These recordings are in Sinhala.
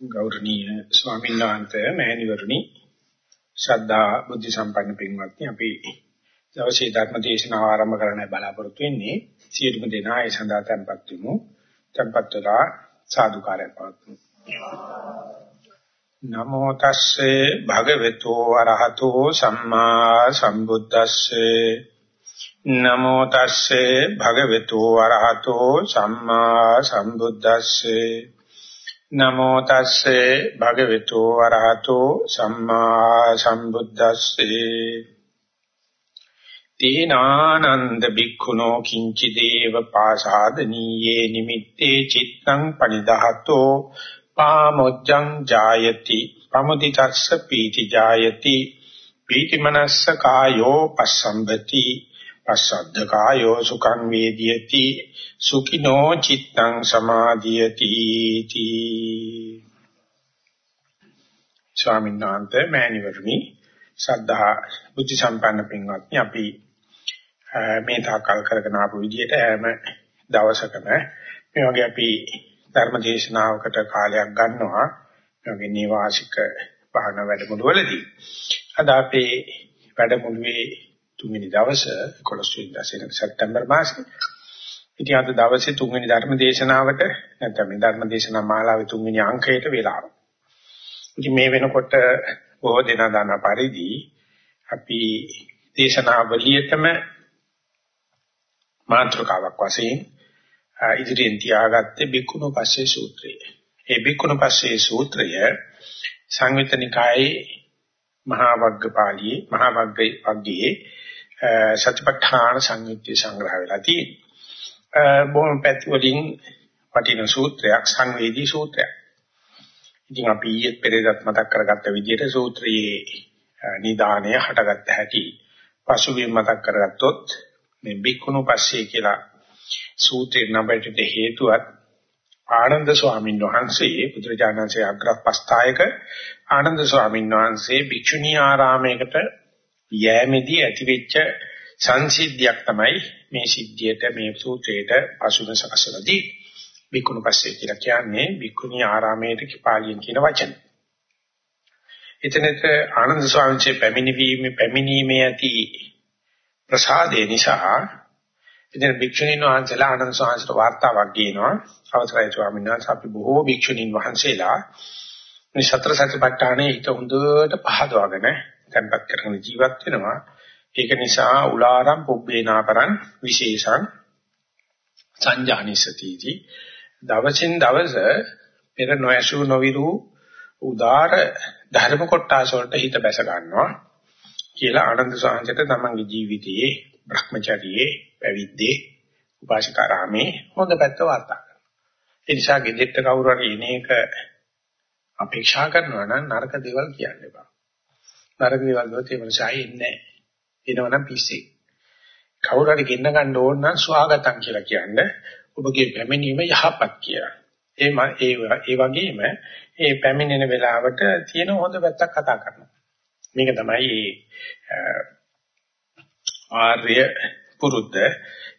ගෞරවනීය ස්වාමීන් වහන්සේ මෑණිවරණි ශ්‍රද්ධා බුද්ධ සම්පන්න පින්වත්නි අපි දවසේ ධර්ම දේශනාව ආරම්භ කරන්න බලාපොරොත්තු වෙන්නේ සියලුම දෙනා ඒ සඳහා tempත් වෙමු. tempත් වෙලා සාදුකාරය පවත්වමු. නමෝ තස්සේ භගවතු වරහතෝ සම්මා සම්බුද්දස්සේ. නමෝ තස්සේ භගවතු වරහතෝ සම්මා සම්බුද්දස්සේ. නමෝ තස්සේ භගවතු වරහතෝ සම්මා සම්බුද්දස්සේ. තීනානන්ද බික්ඛුනෝ කිංචි දේව පාසාදනීයේ නිමිත්තේ චිත්තං පනිදහතෝ පාමොච්ඡං ජායති. පමුදිතස්ස පීති ජායති. පීතිමනස්ස කායෝ පස්සම්බති. පස්සද්ද කායෝ සුඛං වේදියති සුඛිනෝ චිත්තං සමාධියති තී ස්වාමීන් වහන්සේ මෑණිවරණි ශ්‍රද්ධා බුද්ධ සම්පන්න පින්වත්නි අපි මේ තාකල් කරගෙන ආපු විදිහට හැම දවසකම මේ වගේ අපි ධර්ම දේශනාවකට කාලයක් ගන්නවා. මේ වගේ නිවාසික භාවන වැඩමුළුවලදී. අද අපේ වැඩමුළුවේ තුන්වෙනි දවසේ 11 වෙනිදා සැප්තැම්බර් මාසයේ ඉතින් අද දවසේ තුන්වෙනි ධර්ම දේශනාවට නැත්නම් මේ ධර්ම දේශනා මාලාවේ තුන්වෙනි අංකයට වෙලාව. ඉතින් මේ වෙනකොට බොහෝ දෙනා දන්න පරිදි අපි දේශනාවලියටම මාතෘකාවක් වශයෙන් ඉදිරියෙන් තියාගත්තේ බික්කුණු පස්සේ සූත්‍රය. ඒ බික්කුණු පස්සේ සූත්‍රය සංයුතනිකායේ මහා වග්ගපාළියේ මහා වග්ගයේ සත්‍යපට්ඨාන සංයුක්ති සංග්‍රහ වෙලා තියෙනවා. බොහොම පැති වලින් වටින සූත්‍රයක් සංවේදී සූත්‍රයක්. ඉතින් අපි ඊයේ පෙරේදත් මතක් කරගත්ත විදිහට සූත්‍රයේ නිදාණය හටගත්ත හැටි පසුබිම් මතක් කරගත්තොත් මේ බික්කුණු පස්සේ කියලා සූත්‍රේ නඹට හේතුවත් ආනන්ද ස්වාමීන් වහන්සේ පුත්‍රජානන්සේ අග්‍රපස්ථායක ආනන්ද ස්වාමීන් වහන්සේ භික්ෂුණී ආරාමයකට යෑමේදී ඇතිවෙච්ච සංසිද්ධියක් තමයි මේ සිද්ධියට මේ සූත්‍රයට අසුන සකසලදී බිකුණු පස්සේ කියලා කියන්නේ බිකුණී ආරාමයට කිපාලියෙන් කියන වචන. එතනට ආනන්ද ස්වාමීන්ගේ පැමිණීමේ පැමිණීමේ ඇති ප්‍රසාදේ නිසා ඉතින් භික්ෂුණීන් වහන්සේලා ආනන්ද ස්වාමීන්ට වාර්තාවක් ගේනවා. අවසරයි ස්වාමීන් වහන්සේ අපි බොහෝ භික්ෂුණීන් වහන්සේලා මේ සතර සතිපට්ඨානයේ හිත හොඳට පහදවාගෙන තැම්පත් කරගෙන ජීවත් වෙනවා. ඒක නිසා උලාරම් පුබ්බේනාපරං විශේෂං සංජානිසතිති දවසින් දවස පෙර නොඇසු නොවිරු උදාර ධර්ම කොටස වලට හිත බැස ගන්නවා කියලා ආනන්ද සාංශයට තමන්ගේ ජීවිතයේ Brahmacharye පැවිද්දේ උපාසිකාරාමේ හොඳ පැත්ත වාර්තා කරනවා. ඒ නිසා ගෙදෙට්ට කවුරු හරි එන එක අපේක්ෂා කරනවා නම් නරක දේවල් කියන්න එපා. නරක දේවල් වලට ඒ මනසයි එන්නේ නැහැ. එනවනම් පිස්සෙක්. කවුරු හරි ගෙන්න ගන්න ඕන නම් ස්වාගතම් කියලා කියන්නේ ඔබගේ පැමිණීම යහපත් කියලා. ඒ ඒ ඒ වගේම ඒ පැමිණෙන වෙලාවට තියෙන හොඳ පැත්තක් කතා කරනවා. මේක තමයි ආර්ය පුරුද්ද.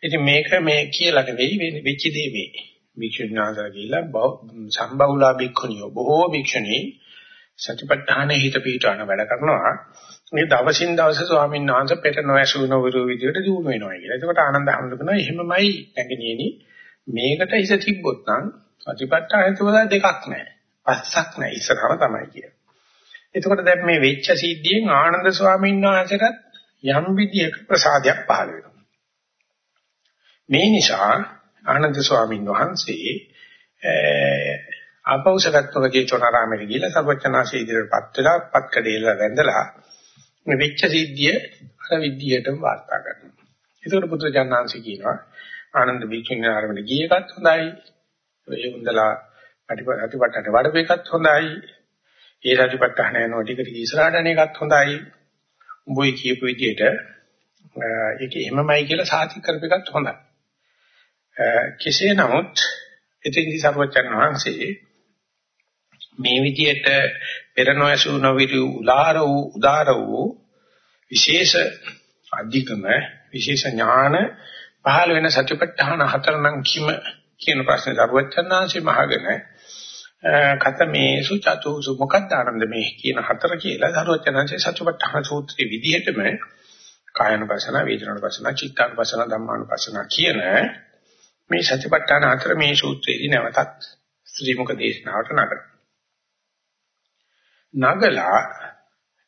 ඉතින් මේක මේ කියලා නෙවෙයි වෙච්ච දේ මේ. වික්ෂුණාසර කියලා සම්බහුලා භික්ඛුනියෝ බොහෝ භික්ෂුණී සතිපට්ඨානෙ හිත පිටවන වැඩ කරනවා. මේ දවසින් දවස ස්වාමීන් වහන්සේ පෙර නොඇසු නොවිරු විදියට දිනු වෙනවා කියලා. එතකොට ආනන්ද හැමදෙකනවා එහෙමමයි නැගණියනි මේකට හිත තිබ්බොත් නම් සතිපට්ඨානෙ තුල දෙකක් නැහැ. පස්සක් නැහැ. ඉස්සරහම තමයි කියන්නේ. එතකොට දැන් මේ වෙච්ච සිද්ධියෙන් ආනන්ද ස්වාමීන් වහන්සේට යම් විදියක ප්‍රසාදයක් පහළ වෙනවා. මේ නිසා ආනන්ද ස්වාමීන් වහන්සේ ආපෞසගතව ජේතවනාරාමෙට ගිහිල්ලා සර්වචනාසේ ඉදිරියටපත් වෙලා පත්කඩේලා වැඳලා මේ වෙච්ච සිද්ධිය අර විද්‍යයටම වාර්තා කරනවා. ඒකට පුත්‍රජානංශ කියනවා ආනන්ද විචින්න ආරමණ ගියකත් හොඳයි. ඒ හොඳලා අටිපට්ටට වඩපේකත් හොඳයි. ඒ රටිපට්ටහන යනවා ටික ටික ඉස්සරහට යන එකත් හොඳයි. උඹයි කියපු විදිහට ඒක එහෙමමයි කියලා සාතික කරපේකත් හොඳයි. කෙසේ නමුත් එතෙන්දි සර්වචන් වහන්සේ මේ විදිහට පෙර නොඇසු නොවිරු උලාර වූ උදාර වූ විශේෂ අධිකම විශේෂ ඥාන පහළ වෙන සතිපට්ඨාන හතර නම් කිම කියන ප්‍රශ්නේ සර්වචන්නාංශي මහගෙන කතමේසු චතුසු මොකක්ද ආනන්ද මේ කියන හතර කියලා සරුවචනංශේ සත්‍යපට්ඨාන සූත්‍රයේ විදිහටම කායනුපසන වේදනානුපසන චිත්තානුපසන ධම්මානුපසන කියන මේ සත්‍යපට්ඨාන හතර මේ සූත්‍රයේදී නැවතත් ශ්‍රී මුක දේශනාවට නගන නගලා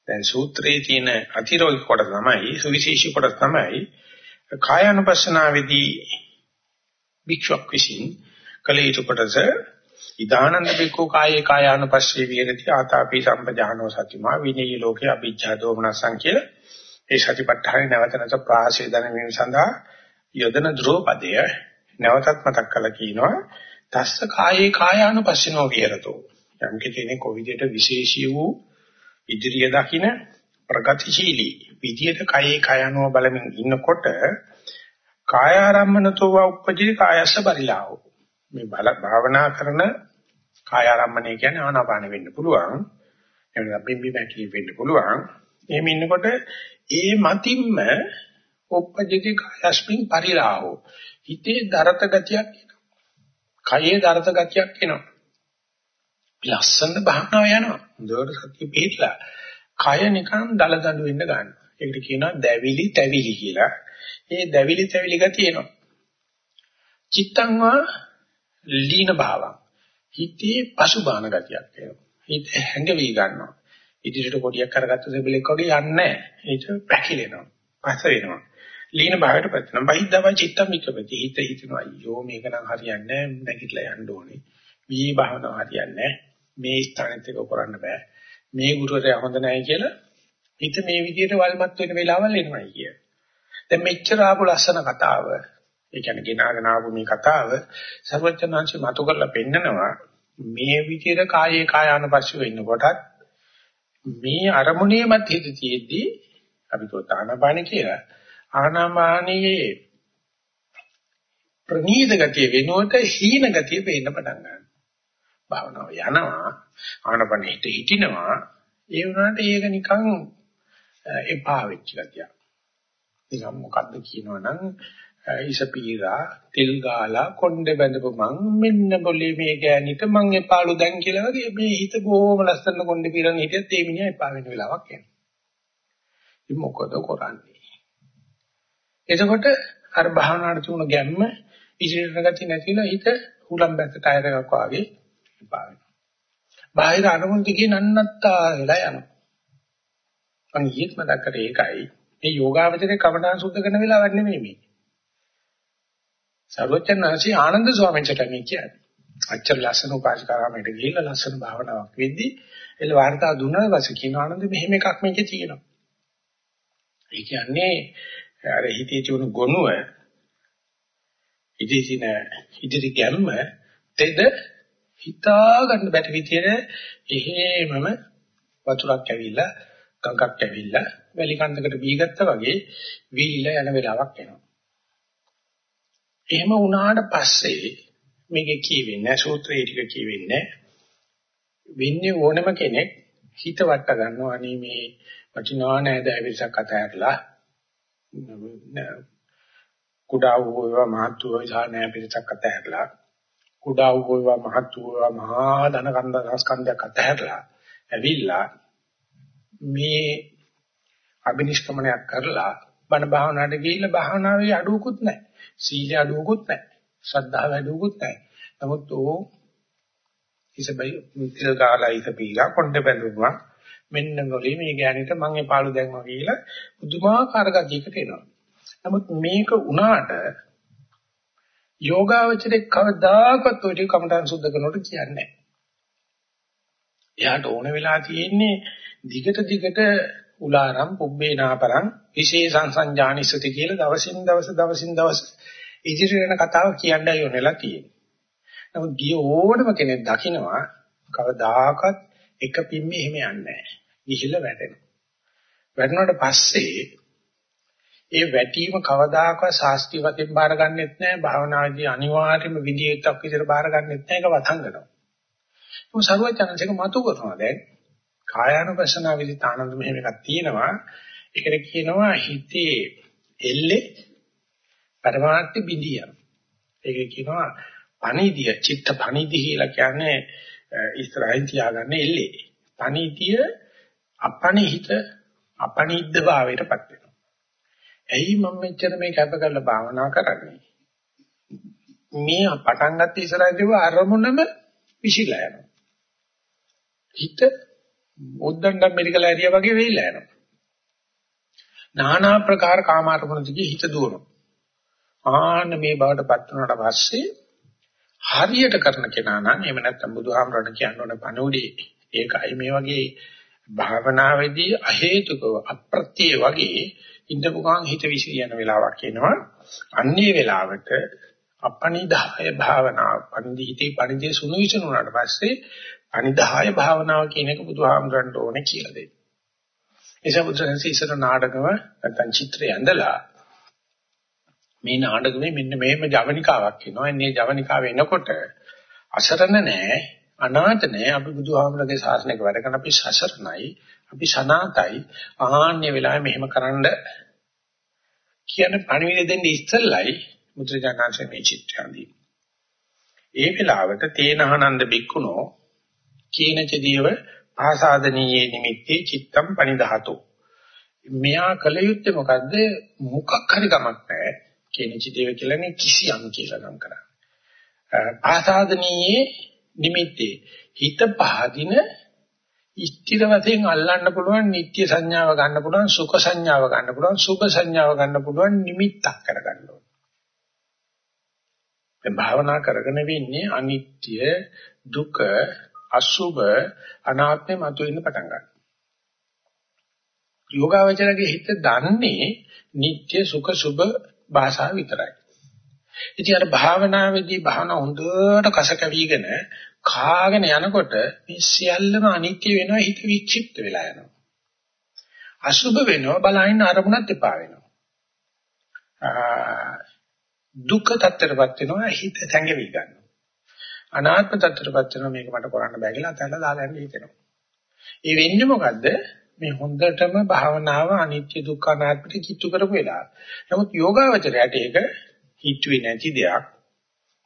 දැන් සූත්‍රයේ තියෙන අතිරෝගී කොට තමයි සුවිශේෂී කොට තමයි කායानुපස්සනාවේදී භික්ෂුවක් විසින් කළ යුතු කොටස ඉදානන්ද බිකෝ කායේ කායානුපස්සේ විහෙරති ආතාපි සම්පජානෝ සතිමා විනේය ලෝකේ අභිජ්ජා දෝමනසං කියලා. ඒ සතිපට්ඨානේ නැවත නැවත ප්‍රාසේදන වීම සඳහා යොදන ධ්‍රෝපදය නැවතත් මතක් කරලා කියනවා. තස්ස කායේ කායානුපස්සිනෝ විහෙරතෝ. යම් කෙනෙක් කොවිදයට විශේෂී වූ ඉදිරිය දකින ප්‍රගතිශීලී විදියට කයේ කයano බලමින් ඉන්නකොට කායාරම්මනතෝ උපජී කායස්ස පරිලාහෝ මේ බල භාවනා කරන කායාරම්මණය කියන්නේ ආනාපාන වෙන්න පුළුවන්. එහෙනම් බිම්බි මැකී වෙන්න පුළුවන්. එහෙම ඉන්නකොට ඒ මතින්ම උපජී කායස්මින් පරිලාහෝ හිතේ දරත ගතියක් එනවා. කයේ දරත ගතියක් එනවා. ලස්සන භාවනාව යනවා හොඳට සතිය පිටලා කය නිකන් දලදඬු වෙන්න ගන්නවා. ඒකට කියනවා දැවිලි තැවිලි කියලා. ඒ දැවිලි තැවිලි ගතිය එනවා. චිත්තංවා ලීන භාවං. හිතේ පසුබාන ගතියක් එනවා. හිත හැඟවි ගන්නවා. ඉදිරියට කොටියක් කරගත්ත දෙබලෙක් වගේ යන්නේ නැහැ. ඒක පැකිලෙනවා. පස වෙනවා. ලීන භාවයට පත් වෙනවා. බහිද්දව චිත්තම් මිකපති. හිත හිතනවා අයියෝ මේක නම් හරියන්නේ නැහැ. නැගිටලා යන්න ඕනේ. මේ භාවනාව හරියන්නේ නැහැ. මේ ස්ථානෙත් එක කරන්න බෑ. මේ ගුරුවරයා හොඳ නැහැ කියලා හිත මේ විදිහට වල්මත් වෙන වෙලාවල් එනවයි කිය. දැන් මෙච්චර ආපු ලස්සන කතාව, ඒ කියන්නේ ගෙනාගෙන ආපු මේ කතාව සර්වඥාන්සි මතු කරලා පෙන්නනවා මේ විදිහට කායේ කායානුපස්සීව ඉන්නකොටත් මේ අරමුණේ මත හිත තියෙද්දී අපි තෝතානපාන කියලා ආනාපානයේ ප්‍රනීත ගතිය වෙනුවට හීන ගතිය පේන්න පටන් ගන්නවා. භාවනාව යනවා ආනපන හිත හිටිනවා ඒ වුණාට ඒක නිකන් එපා වෙච්ච ගතියක්. නිකන් මොකද්ද කියනවනම් ඉසපීරා තිල් ගාලා කොණ්ඩේ බැඳපු මං මෙන්න બોලේ මේ ගෑනිට මං එපාලු දැන් කියලා වගේ මේ හිත බොහොම ලස්සන කොණ්ඩේ පිරන් හිටියත් ඒ මිනිහා එපා වෙන වෙලාවක් එනවා. ඉතින් මොකද කරන්නේ? එතකොට අර භාවනාවට තුන ගැම්ම ඉදිරියට ගති නැතිලා හිත හුලම් බැස්ස ටයර් එකක් වගේ එපා වෙනවා. බාහිර අරමුණු දිගේ නන්නත්තා වෙලා යනවා. මං ඊයේත් මතක් කරේ ඒකයි. මේ යෝගාවචරයේ කමඨාන් සුද්ධ කරන වෙලාවක් නෙමෙයි මේ. සර්වචන්නාසී ආනන්ද ස්වාමීන් වහන්සේ මේ කියන්නේ. අච්චර ලස්සන උපාසිකාරාමයට ගිහිල්ලා ලස්සන භාවනාවක් වෙද්දී එළ වාර්තා දුන්නාට පස්සේ කියන ආනන්ද මෙහෙම එකක් මේකේ තියෙනවා. ඒ කියන්නේ අර හිතේ තියුණු ගොනුව ඉදිරින ඉදිරි ගැම්ම තෙද හිතා ගන්න බැරි විදියට එහෙමම වතුරක් ඇවිල්ලා ගඟක් ඇවිල්ලා වැලි කන්දකට බීගත්තා වගේ වීලිලා යන වෙලාවක් එනවා. එහෙම වුණාට පස්සේ මේක කියවෙන්නේ සූත්‍රයේ ටික කියවෙන්නේ වෙන්නේ ඕනම කෙනෙක් හිත වට ගන්නවා. අනේ මේ වටිනා නෑද ඇවිල්සක් අතහැරලා කුඩා වූ මහත් වූ විසාර නෑ පිටසක් අතහැරලා කුඩා වූ වේවා මහත් වූ වේවා මහා ධන කන්ද සංස්කන්ධයක් අතහැරලා ඇවිල්ලා මේ අබිනිෂ්ක්‍මණයක් කරලා බණ භාවනාවට ගිහිල්ලා භාවනාවේ අඩුවකුත් නැහැ. සීල අඩුවකුත් නැහැ. ශ්‍රද්ධාව අඩුවකුත් නැහැ. නමුත් ඕ ඉසබයි මුත්‍ර ගාලා ඉත පීලා කොණ්ඩ බැඳුවා. මෙන්න මොලේ මේ ගෑනිට මං එපාලු දැම්මා කියලා පුදුමාකාර ගතියකට එනවා. නමුත් මේක උනාට යෝගාවචරේ කවදාකවත් ඔය ටික කමටහන් සුද්ධ කරනකොට කියන්නේ නැහැ. එයාට ඕන වෙලා තියෙන්නේ දිගට දිගට උලාරම් පුබ්බේ නාපරං විශේෂං සංජානිසති කියලා දවසින් දවස දවසින් දවස ඉදිරි වෙන කතාව කියන්නයි ඕනෙලා තියෙන්නේ. නමුත් ගිය ඕනම කෙනෙක් දකිනවා කවදාකවත් එක පිම්මේ එහෙම යන්නේ නැහැ. ගිහිල්ලා වැටෙනවා. වැටුණාට පස්සේ ඒ වැටීම කවදාකවත් ශාස්ත්‍රීය වශයෙන් බාරගන්නෙත් නැහැ භාවනාදී අනිවාර්යයෙන්ම විදියටක් විදිහට බාරගන්නෙත් නැහැ ඒක වතංගනවා. මොකද සරුවචනන්සේක මතු කරනවා දැන් කායානුපස්සනා විදිහට ආනන්ද මෙහෙම එකක් තියෙනවා. ඒකට කියනවා හිතේ එල්ලේ පරමාර්ථ බිඳිය. ඒක කියනවා පණිදිය චිත්ත පණිදි කියලා කියන්නේ ඉස්සරහින් තියාගන්න එල්ලේ. පණිතිය අපණිහිත අපනිද්ද භාවයටපත් වෙනවා. ඇයි මම මෙච්චර මේ කැප කරලා භාවනා කරන්නේ? මේ පටන් ගත්ත ඉස්සරහින් අරමුණම විසිලා යනවා. හිත උද්දණ්ඩම් මෙඩිකල් ඇරියා වගේ වෙයිලා යනවා. নানা ප්‍රකාර කාම අරමුණු දිගේ හිත දුවනවා. ආන්න මේ බවට පත් වුණාට පස්සේ හරියට කරන කෙනා නම් එහෙම නැත්නම් බුදුහාමරණ කියන්න ඕන පණුඩේ ඒකයි මේ වගේ භාවනාවේදී අහේතුකව අප්‍රත්‍ය වගේ ඉඳපු ගමන් හිත විසිරියන වෙලාවක් එනවා අන්නේ වෙලාවට අපනිදාය භාවනාව පන්දිහිතේ පරිදි සුණු විසුණුනාට පස්සේ අනිදාය භාවනාව කියන එක බුදුහාමරන්ට ඕනේ කියලා දෙන්න. එසේ බුදුසසුන ඉස්සර නාටකම නැත්නම් චිත්‍රය ඇඳලා මේ නාටකමේ මෙන්න මේම ජවනිකාවක් එනවා. එන්නේ ජවනිකාව එනකොට අසරණ නෑ, අනාථ නෑ. අපි බුදුහාමරගේ ශාසනයක වැඩ කරන අපි සසරණයි, අපි සනාතයි. ආහන්නේ වෙලාවේ මෙහෙම කරන්න කියන පණිවිඩ දෙන්නේ ඉස්සෙල්ලයි මුද්‍රජානංශ මේ චිත්‍රයන්දී. ඒ වෙලාවට තේනහනන්ද බික්කුණෝ කීනචදීව ආසාදනීයේ නිමිත්තේ චිත්තම් පනිදහතෝ. මෙයා කල යුත්තේ මොකද්ද? මොකක් හරි ගමක් නැහැ. කීනචදීව කියලානේ කිසියම් කියලා නම් කරන්නේ. ආසාදනීයේ නිමිත්තේ හිත පහදින ඉස්තිර වශයෙන් අල්ලන්න පුළුවන් නිත්‍ය සංඥාව ගන්න පුළුවන් සුඛ සංඥාව ගන්න පුළුවන් සුභ සංඥාව ගන්න පුළුවන් නිමිත්තක් කරගන්න ඕන. දැන් භාවනා කරගෙන වෙන්නේ අනිත්‍ය දුක අසුභ අනාත්මය මතුවෙන්න පටන් ගන්නවා. යෝගාවචරගේ හිත දන්නේ නিত্য සුඛ සුභ භාෂාව විතරයි. ඉතින් අර භාවනාවේදී භාවන හොඳට කස කැවිගෙන කාගෙන යනකොට මේ සියල්ලම අනිත්‍ය වෙනවා හිත වික්ෂිප්ත වෙලා යනවා. අසුභ වෙනවා බලහින්න අරමුණත් එපා වෙනවා. දුක්ඛ tattරපත් වෙනවා හිත තැඟවි ගන්නවා. අනාත්ම tattරපත් වෙනවා මේක මට කරන්න බෑ කියලා අතහැරලා දාලා යන්න හිතෙනවා. ඒ වෙන්නේ මොකද්ද? මේ හොඳටම භාවනාව අනිත්‍ය දුක්ඛ අනාත්මට කිච්චු කරපු වෙලාව. නමුත් යෝගාවචරයට ඒක හිතුවේ නැති දෙයක්,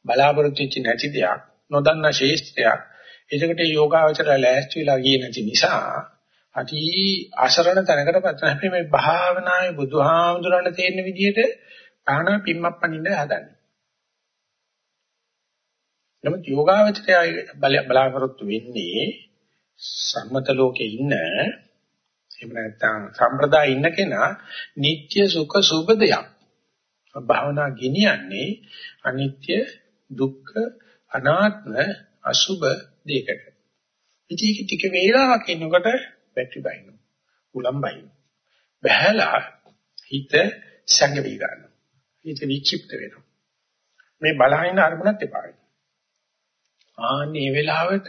බලාපොරොත්තු වෙච්ච නැති දෙයක්, නොදන්නා ශේෂ්ත්‍රයක්. ඒකට යෝගාවචරය ලෑස්ති වෙලා ගියේ නැති නිසා අති අසරණ තැනකටපත් වෙන හැබැයි මේ භාවනාවේ බුදුහාමුදුරණ තේරෙන විදිහට ආහන පිම්මක් පනින්න හදන්නේ. නමුත් යෝගාවචරය බලාපොරොත්තු වෙන්නේ සම්මත ලෝකේ ඉන්න එහෙම නැත්නම් සම්ප්‍රදාය ඉන්න කෙනා නিত্য සුඛ සුබ දෙයක්. භාවනා ගෙනියන්නේ අනිත්‍ය දුක්ඛ අනාත්ම අසුබ දෙයකට. ඉතින් ටික වේලාවක් ඉන්නකොට බැටරි බයිනවා. උලම් බයිනවා. බහැලා හිත සංගවි ගන්නවා. හිත වික්ෂිප්ත වෙනවා. මේ බලහින අරමුණක් එපා වෙනවා. ආන්නේ වෙලාවට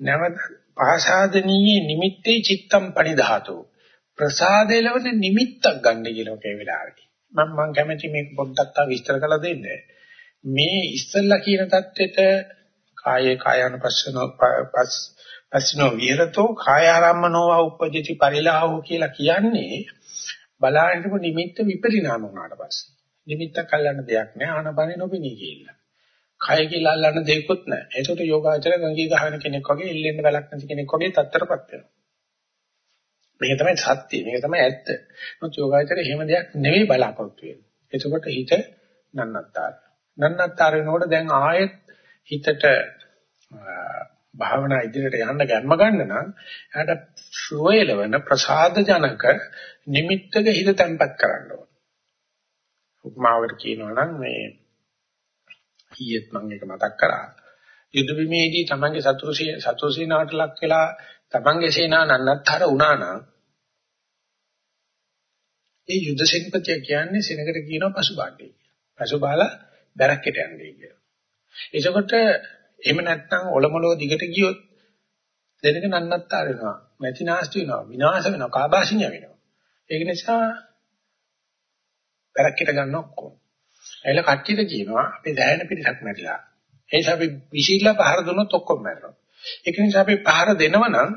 නැවත පාසාදනීයේ නිමිත්තේ චිත්තම් පරිධාතෝ ප්‍රසාදේලවන නිමිත්තක් ගන්න කියලා ඔකේ වෙලාවේ. මම මම කැමති මේක පොඩ්ඩක් තා විස්තර කරලා දෙන්න. මේ ඉස්සල්ලා කියන தත්වෙට කායේ කායानुපස්සනෝ පස් පස්නෝ විහෙරතෝ කායාරම්මනෝ උපජ්ජති පරිලාහෝ කියලා කියන්නේ බලාගෙනම නිමිත්ත විපරිණාම වුණාට පස්සේ. නිමිත්තක් අල්ලන්න දෙයක් නෑ ආනපනෙ නොපෙනී කියලා. කය කියලා අල්ලන්න දෙයක්වත් නෑ. ඒකට යෝගාචර ගංගී ගහන කෙනෙක් වගේ එල්ලෙන්න බලක් නැති කෙනෙක් වගේ තත්තරපත් වෙනවා. මේක තමයි සත්‍ය. මේක තමයි ඇත්ත. මොකද යෝගාචර එහෙම දෙයක් නෙවෙයි බලාපොරොත්තු වෙන්නේ. එතකොට හිත නන්නත්තර. නන්නත්තර වෙනකොට දැන් ආයෙත් හිතට භාවනා ඉදිරියට යන්න ගන්න ගන්න නම් එයාට සුවයලවන ප්‍රසාද ජනක නිමිත්තක හිත තැම්පත් කරන්න ඕන. උපමාවකට කියනවා නම් මේ ඊයේත් මම එක මතක් කරා. යුද බිමේදී තමන්ගේ සතුරුසිය සතුරුසීනාට ලක් වෙලා තමන්ගේ සේනා නන්නත්තර වුණා නම් ඒ යුද සෙන්පතිය කියන්නේ සෙනඟට කියනවා පසුබාණ්ඩේ කියලා. පසුබාලා බැරක්කට යන්නේ කියලා. එතකොට එහෙම නැත්නම් ඔලොමලෝ දිගට ගියොත් දෙනක නන්නත්තර වෙනවා. නැති නාස්ති වෙනවා. විනාශ වෙනවා. කාබාසිනිය වෙනවා. ඒක නිසා පැරක්කිට ගන්න ඔක්කොම. එල කට්ටියට කියනවා අපි දැහැෙන පිටසක් මැරිලා. ඒ නිසා අපි විශීලා පහර දුන්නොත් ඔක්කොම මැරෙනවා. ඒක නිසා අපි පහර දෙනවා නම්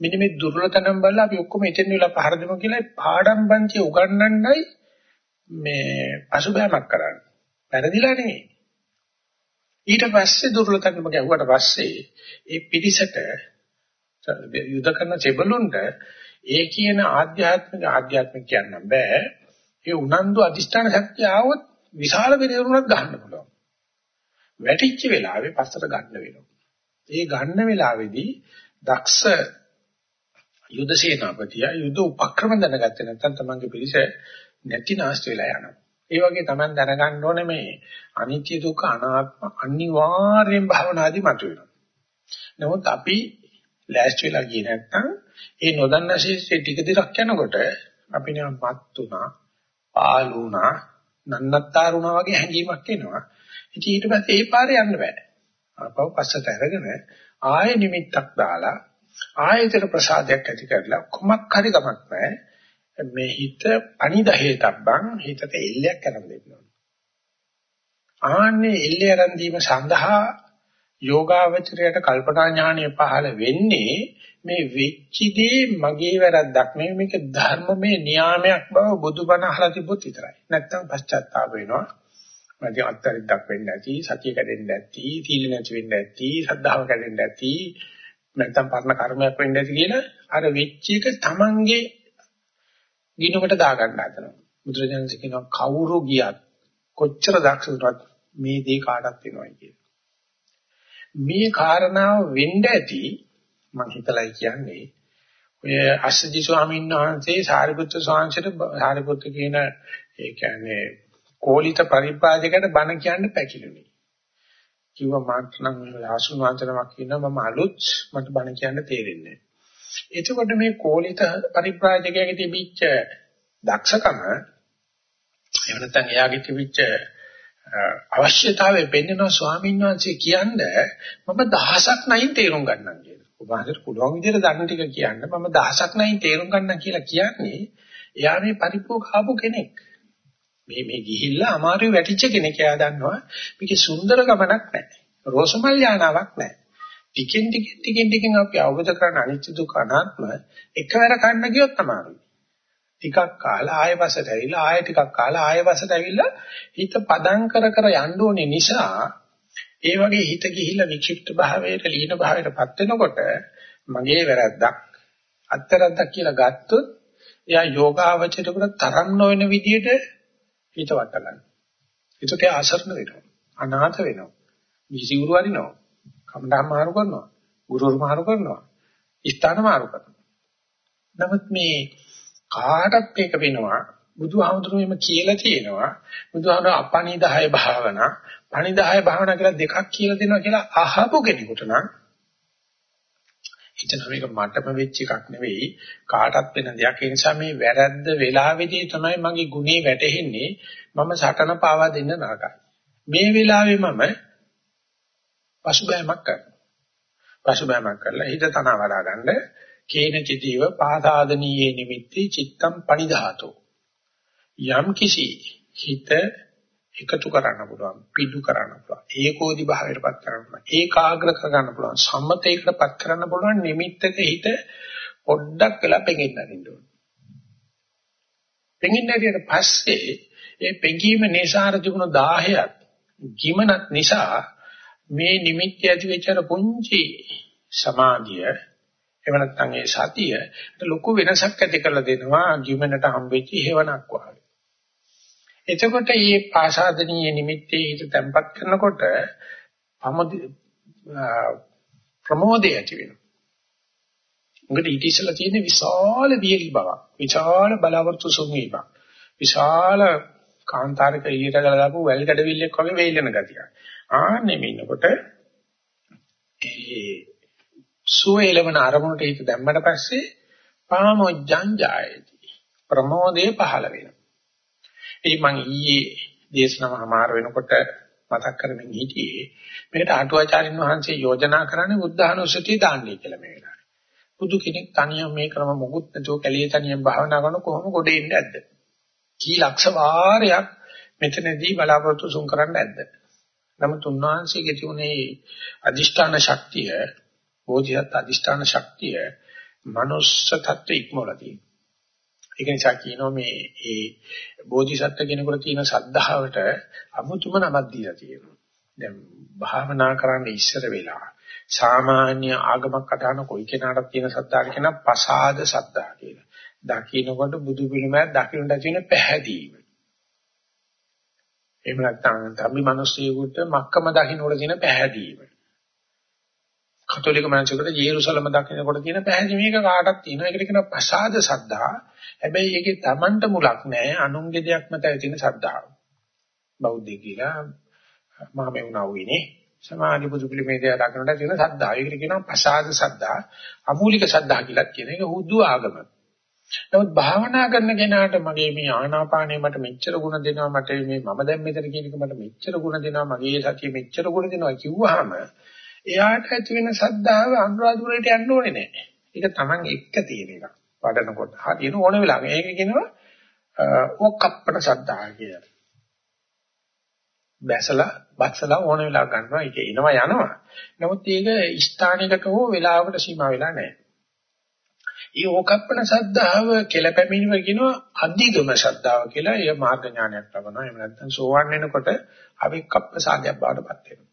මෙන්න මේ දුර්වලතනම් බලලා අපි ඔක්කොම එතෙන් වෙලා පහර දෙමු කියලා පාඩම් පන්ති උගන්වන්නයි මේ අසුබෑමක් කරන්නේ. වැරදිලා නෙවෙයි. ඊට පස්සේ දුර්ලභකම ගැහුවට පස්සේ ඒ පිටිසට යුද කරන චෙබලුන්ට ඒ කියන ආධ්‍යාත්මික ආධ්‍යාත්මික කියන්න බෑ. ඒ උනන්දු අදිෂ්ඨාන ශක්තිය ආවොත් විශාල පිළිරුණක් ගන්න පුළුවන්. වැටිච්ච වෙලාවේ පස්සට ගන්න වෙනවා. ඒ ගන්න වෙලාවේදී දක්ෂ යුද සේනාපතිය යුද උපක්‍රම දැනගත්තේ නැත්නම් තමන්ගේ පිළිස නැති නාස්ති වෙලා යනවා. ඒ වගේ තමන් දැනගන්න ඕනේ මේ අනිත්‍ය දුක්ඛ අනාත්ම අනිවාර්යෙන් භවනාදී මතුවෙනවා. නමුත් අපි ලෑස්ති වෙලා ගියේ නැත්නම් ඒ නොදන්න ශීර්ෂයේ ටික දිරක් යනකොට අපි නිකන්පත් උනා, පාළු උනා, නන්නත්තර උනා වගේ හැඟීමක් එනවා. ඉතින් ඊට පස්සේ ඒ පාරේ යන්න බෑ. ආපහු පස්සට අරගෙන ආයෙ නිමිත්තක් දාලා ආයතන ප්‍රසාදයක් ඇති කරලා කොමක් හරි ගමක් නැහැ. මේ හිත අනිදහේ තබ්බන් හිතට එල්ලයක් කරන් දෙන්න ඕනේ. ආන්නේ එල්ලේ ආරන් දීම සඳහා යෝගාවචරයට කල්පනා ඥානය පහළ වෙන්නේ මේ වෙච්ච දේ මගේ වැරද්දක් නෙවෙයි මේක ධර්මමය නියාමයක් බව බුදුබණ අහලා තිබ්බොත් විතරයි. නැත්තම් පශ්චාත්තාප වෙනවා. මදී අත්තරිද්දක් වෙන්නේ නැති, සතිය කැඩෙන්නේ නැති, තීල නැති වෙන්නේ නැති, සද්ධාව කැඩෙන්නේ නැති, නැත්තම් පරණ කර්මයක් වෙන්නේ නැති කියලා අර වෙච්ච එක Tamange ගිනුමට දාගන්න හදනවා. බුදුරජාණන් කියනවා කවුරු ගියත් කොච්චර දක්ෂ මේ දේ කාටත් වෙනවා කියලා. මේ කාරණාව වෙන්න ඇති මම හිතලයි කියන්නේ ඔය අස්සජි ස්වාමීන් වහන්සේ සාරිපුත්‍ර ස්වාමීන්ට සාරිපුත්‍ර කියන ඒ කියන්නේ කෝලිත පරිපාදයකට බණ කියන්න පැකිලුනේ. කිව්වා මට නම් ආසුන් වහන්සේනමක් කියනවා මම අලුත් මට බණ කියන්න තේරෙන්නේ නැහැ. එතකොට මේ කෝලිත පරිපාදකයාගේ තිබිච්ච දක්ෂකම එහෙම නැත්නම් එයාගේ තිබිච්ච අවශ්‍යතාවය පෙන්වන ස්වාමීන් වහන්සේ කියන්නේ මම දහසක් නැයින් තේරුම් ගන්නම් කියලා. ඔබ වහන්සේට පුළුවන් විදිහට දන්න ටික කියන්න මම දහසක් නැයින් තේරුම් ගන්නම් කියලා කියන්නේ එයා මේ පරිපෝක ආපු කෙනෙක්. මේ මේ ගිහිල්ලා අමාරුවේ වැටිච්ච කෙනෙක් එයා දන්නවා මේකේ සුන්දර ගමනක් නැහැ. රෝසමල් යානාවක් නැහැ. ටිකෙන් ටිකෙන් ටිකෙන් ටිකෙන් අපි අවබෝධ කරගන්න අනිත්‍ය දුක්ඛ අනාත්ම එකවර කන්න ගියොත් අමාරුයි. ටිකක් කාලා ආයෙ පස්සට ඇවිල්ලා ආයෙ ටිකක් කාලා ආයෙ පස්සට ඇවිල්ලා හිත පදම් කර කර යන්න ඕනේ නිසා ඒ වගේ හිත ගිහිල්ලා වික්ෂිප්ත භාවයට ලීන භාවයටපත් වෙනකොට මගේ වැරද්දක් අත්තරද්දක් කියලා ගත්තොත් එයා යෝගාවචරයට තරම් නොවන විදියට හිත වට ගන්න. ඒකට ආසරණ වෙනවා. අනාථ වෙනවා. විසිකුරු වරිනවා. කම්ඩම් මාරු කරනවා. ගුරුවරු මාරු කරනවා. ස්ථාන මාරු කරනවා. නමුත් මේ කාටත් ඒක වෙනවා. බුදුහාමුදුරුවෝ කියලා තියෙනවා. බුදුහාමුදුරුවෝ අපනිදාය භාවනා, පනිදාය භාවනා කියලා දෙකක් කියලා දෙනවා කියලා අහපු කෙනෙකුට නම් එතන මේක මටම වෙච්ච එකක් නෙවෙයි කාටත් වෙන දෙයක්. ඒ නිසා මේ වැරද්ද වෙලාවේදී තමයි මගේ ගුණේ වැටහෙන්නේ. මම සටන පාවා දෙන්න නරකයි. මේ වෙලාවේ මම පසුබෑමක් කරනවා. පසුබෑමක් කරලා හිත තන වඩා ගන්න කේන චිදීව පාදාදනීයේ නිමිත්තේ චිත්තම් පනිදාතෝ යම් කිසි හිත එකතු කරන්න පුළුවන් පිටු කරන්න පුළුවන් ඒකෝදි භාවයටපත් කරන්න පුළුවන් ඒකාග්‍ර කරගන්න පුළුවන් සම්මතයකටපත් කරන්න පුළුවන් නිමිත්තක හිත පොඩ්ඩක් වෙලා පෙඟෙන්න අරින්න ඕන පෙඟෙන්න ඇරියට පස්සේ ඒ පෙඟීම නිසාර තිබුණු 10ක් ගිමනත් නිසා මේ නිමිත්‍ය ඇති වෙච්ච පුංචි සමාධිය එහෙම නැත්නම් ඒ සතිය ලොකු වෙනසක් ඇති කරලා දෙනවා ජීවනට හම්බෙච්ච හේවණක් වගේ. එතකොට මේ ආසාදනීය නිමිත්තේ හිත තැම්පත් කරනකොට ප්‍රමෝදය ඇති වෙනවා. මොකද ඊට ඉස්සලා තියෙන විශාල වියලි බවක්, විශාල බලාවර්තු සුන්වීමක්, විශාල කාන්තාරක ඊට ගලපු වැල් කඩවිල්ලක් වගේ වෙයිලන ගතියක්. ආන්නේ මෙන්නකොට ඒ සුවේලවන අරමුණට හිත දැම්මට පස්සේ පාමොජ්ජං ජායති. ප්‍රමෝදේ පහළ වෙනවා. ඒ මං ඊයේ දේශනාව හමාර වෙනකොට මතක් කරමින් හිටියේ මේකට අටුවාචාරින් වහන්සේ යෝජනා කරන්නේ බුද්ධානුස්සතිය දාන්නේ කියලා මේ වෙලාවේ. බුදු කෙනෙක් තනියම මේ ක්‍රම මොකුත් නැතුව කැලිය තනියම භාවනා කරන කොහොම ගොඩ එන්නේ නැද්ද? කී ලක්ෂ වාරයක් මෙතනදී බලාපොරොත්තු සුන් කරන්න ඇද්ද? නමුත් උන්වහන්සේගේ තිබුණේ අදිෂ්ඨාන ශක්තිය බෝධිසත් අධිෂ්ඨාන ශක්තිය මනුස්ස තත්ත්ව ඉක්මවලා තියෙනවා. ඒක නිසා කියනවා මේ ඒ බෝධිසත්ව කෙනෙකුට තියෙන සද්ධාවට අමුතුම නමක් දීලා තියෙනවා. දැන් භාවනා කරන්න ඉස්සර වෙලා සාමාන්‍ය ආගමක් අදහන කොයි කෙනාටත් තියෙන සත්‍යාව කියන පසාද සත්‍යා කියලා. දකින්නකොට බුදු පිළිමයක් දකින්නට තියෙන පැහැදීම. එහෙම නැත්නම් ධම්මි මිනිස්සුයෙකුට මක්කම දකින්නකොට තියෙන පැහැදීම. කතෝලික මිනිස්සුන්ට ජේරුසලම දකින්නකොට තියෙන පැහැදීම මේක කාටවත් තියෙනවා. ඒකට කියනවා පසාද සද්දා. හැබැයි ඒකේ Tamanට මුලක් නැහැ. අනුන්ගේ දෙයක් මත තියෙන සද්දාව. බෞද්ධ කියලා මම මෙවුනා වුණේ. සමාධි බුදු පිළිමේ දයා දකින්නට තියෙන සද්දා. ඒකට කියනවා පසාද සද්දා. අමූලික සද්දා කියලා කියන එක හුදු ආගම. නමුත් භාවනා කරන කෙනාට මගේ මේ ආනාපානය මට මෙච්චර ಗುಣ දෙනවා මට මේ මම දැන් මෙතන කියන එක මට මෙච්චර ಗುಣ දෙනවා මගේ සතිය මෙච්චර ಗುಣ දෙනවා කිව්වහම එයාට ඇති වෙන සද්ධාව අනුරාධපුරයට යන්න ඕනේ නැහැ. ඒක Taman එක්ක තියෙන එක. වඩනකොට හරියන ඕන වෙලාවක. ඒක කියනවා ඔක්කප්පට සද්ධා කියලා. බැසලා බක්සලා ඕන වෙලාවක ගන්නවා. ඒක එනවා යනවා. නමුත් ඒක ස්ථානිකට හෝ වෙලාවකට සීමා වෙලා නැහැ. ඒ ඕකප්පන සද්ධාව කෙලපැමිණීම කියනවා අධිගම සද්ධාව කියලා. ඒ මාර්ග ඥානයක් ලබනවා. එහෙම නැත්නම් සෝවන් වෙනකොට අවික්කප්ප සාධ්‍යයක් බාටපත් වෙනවා.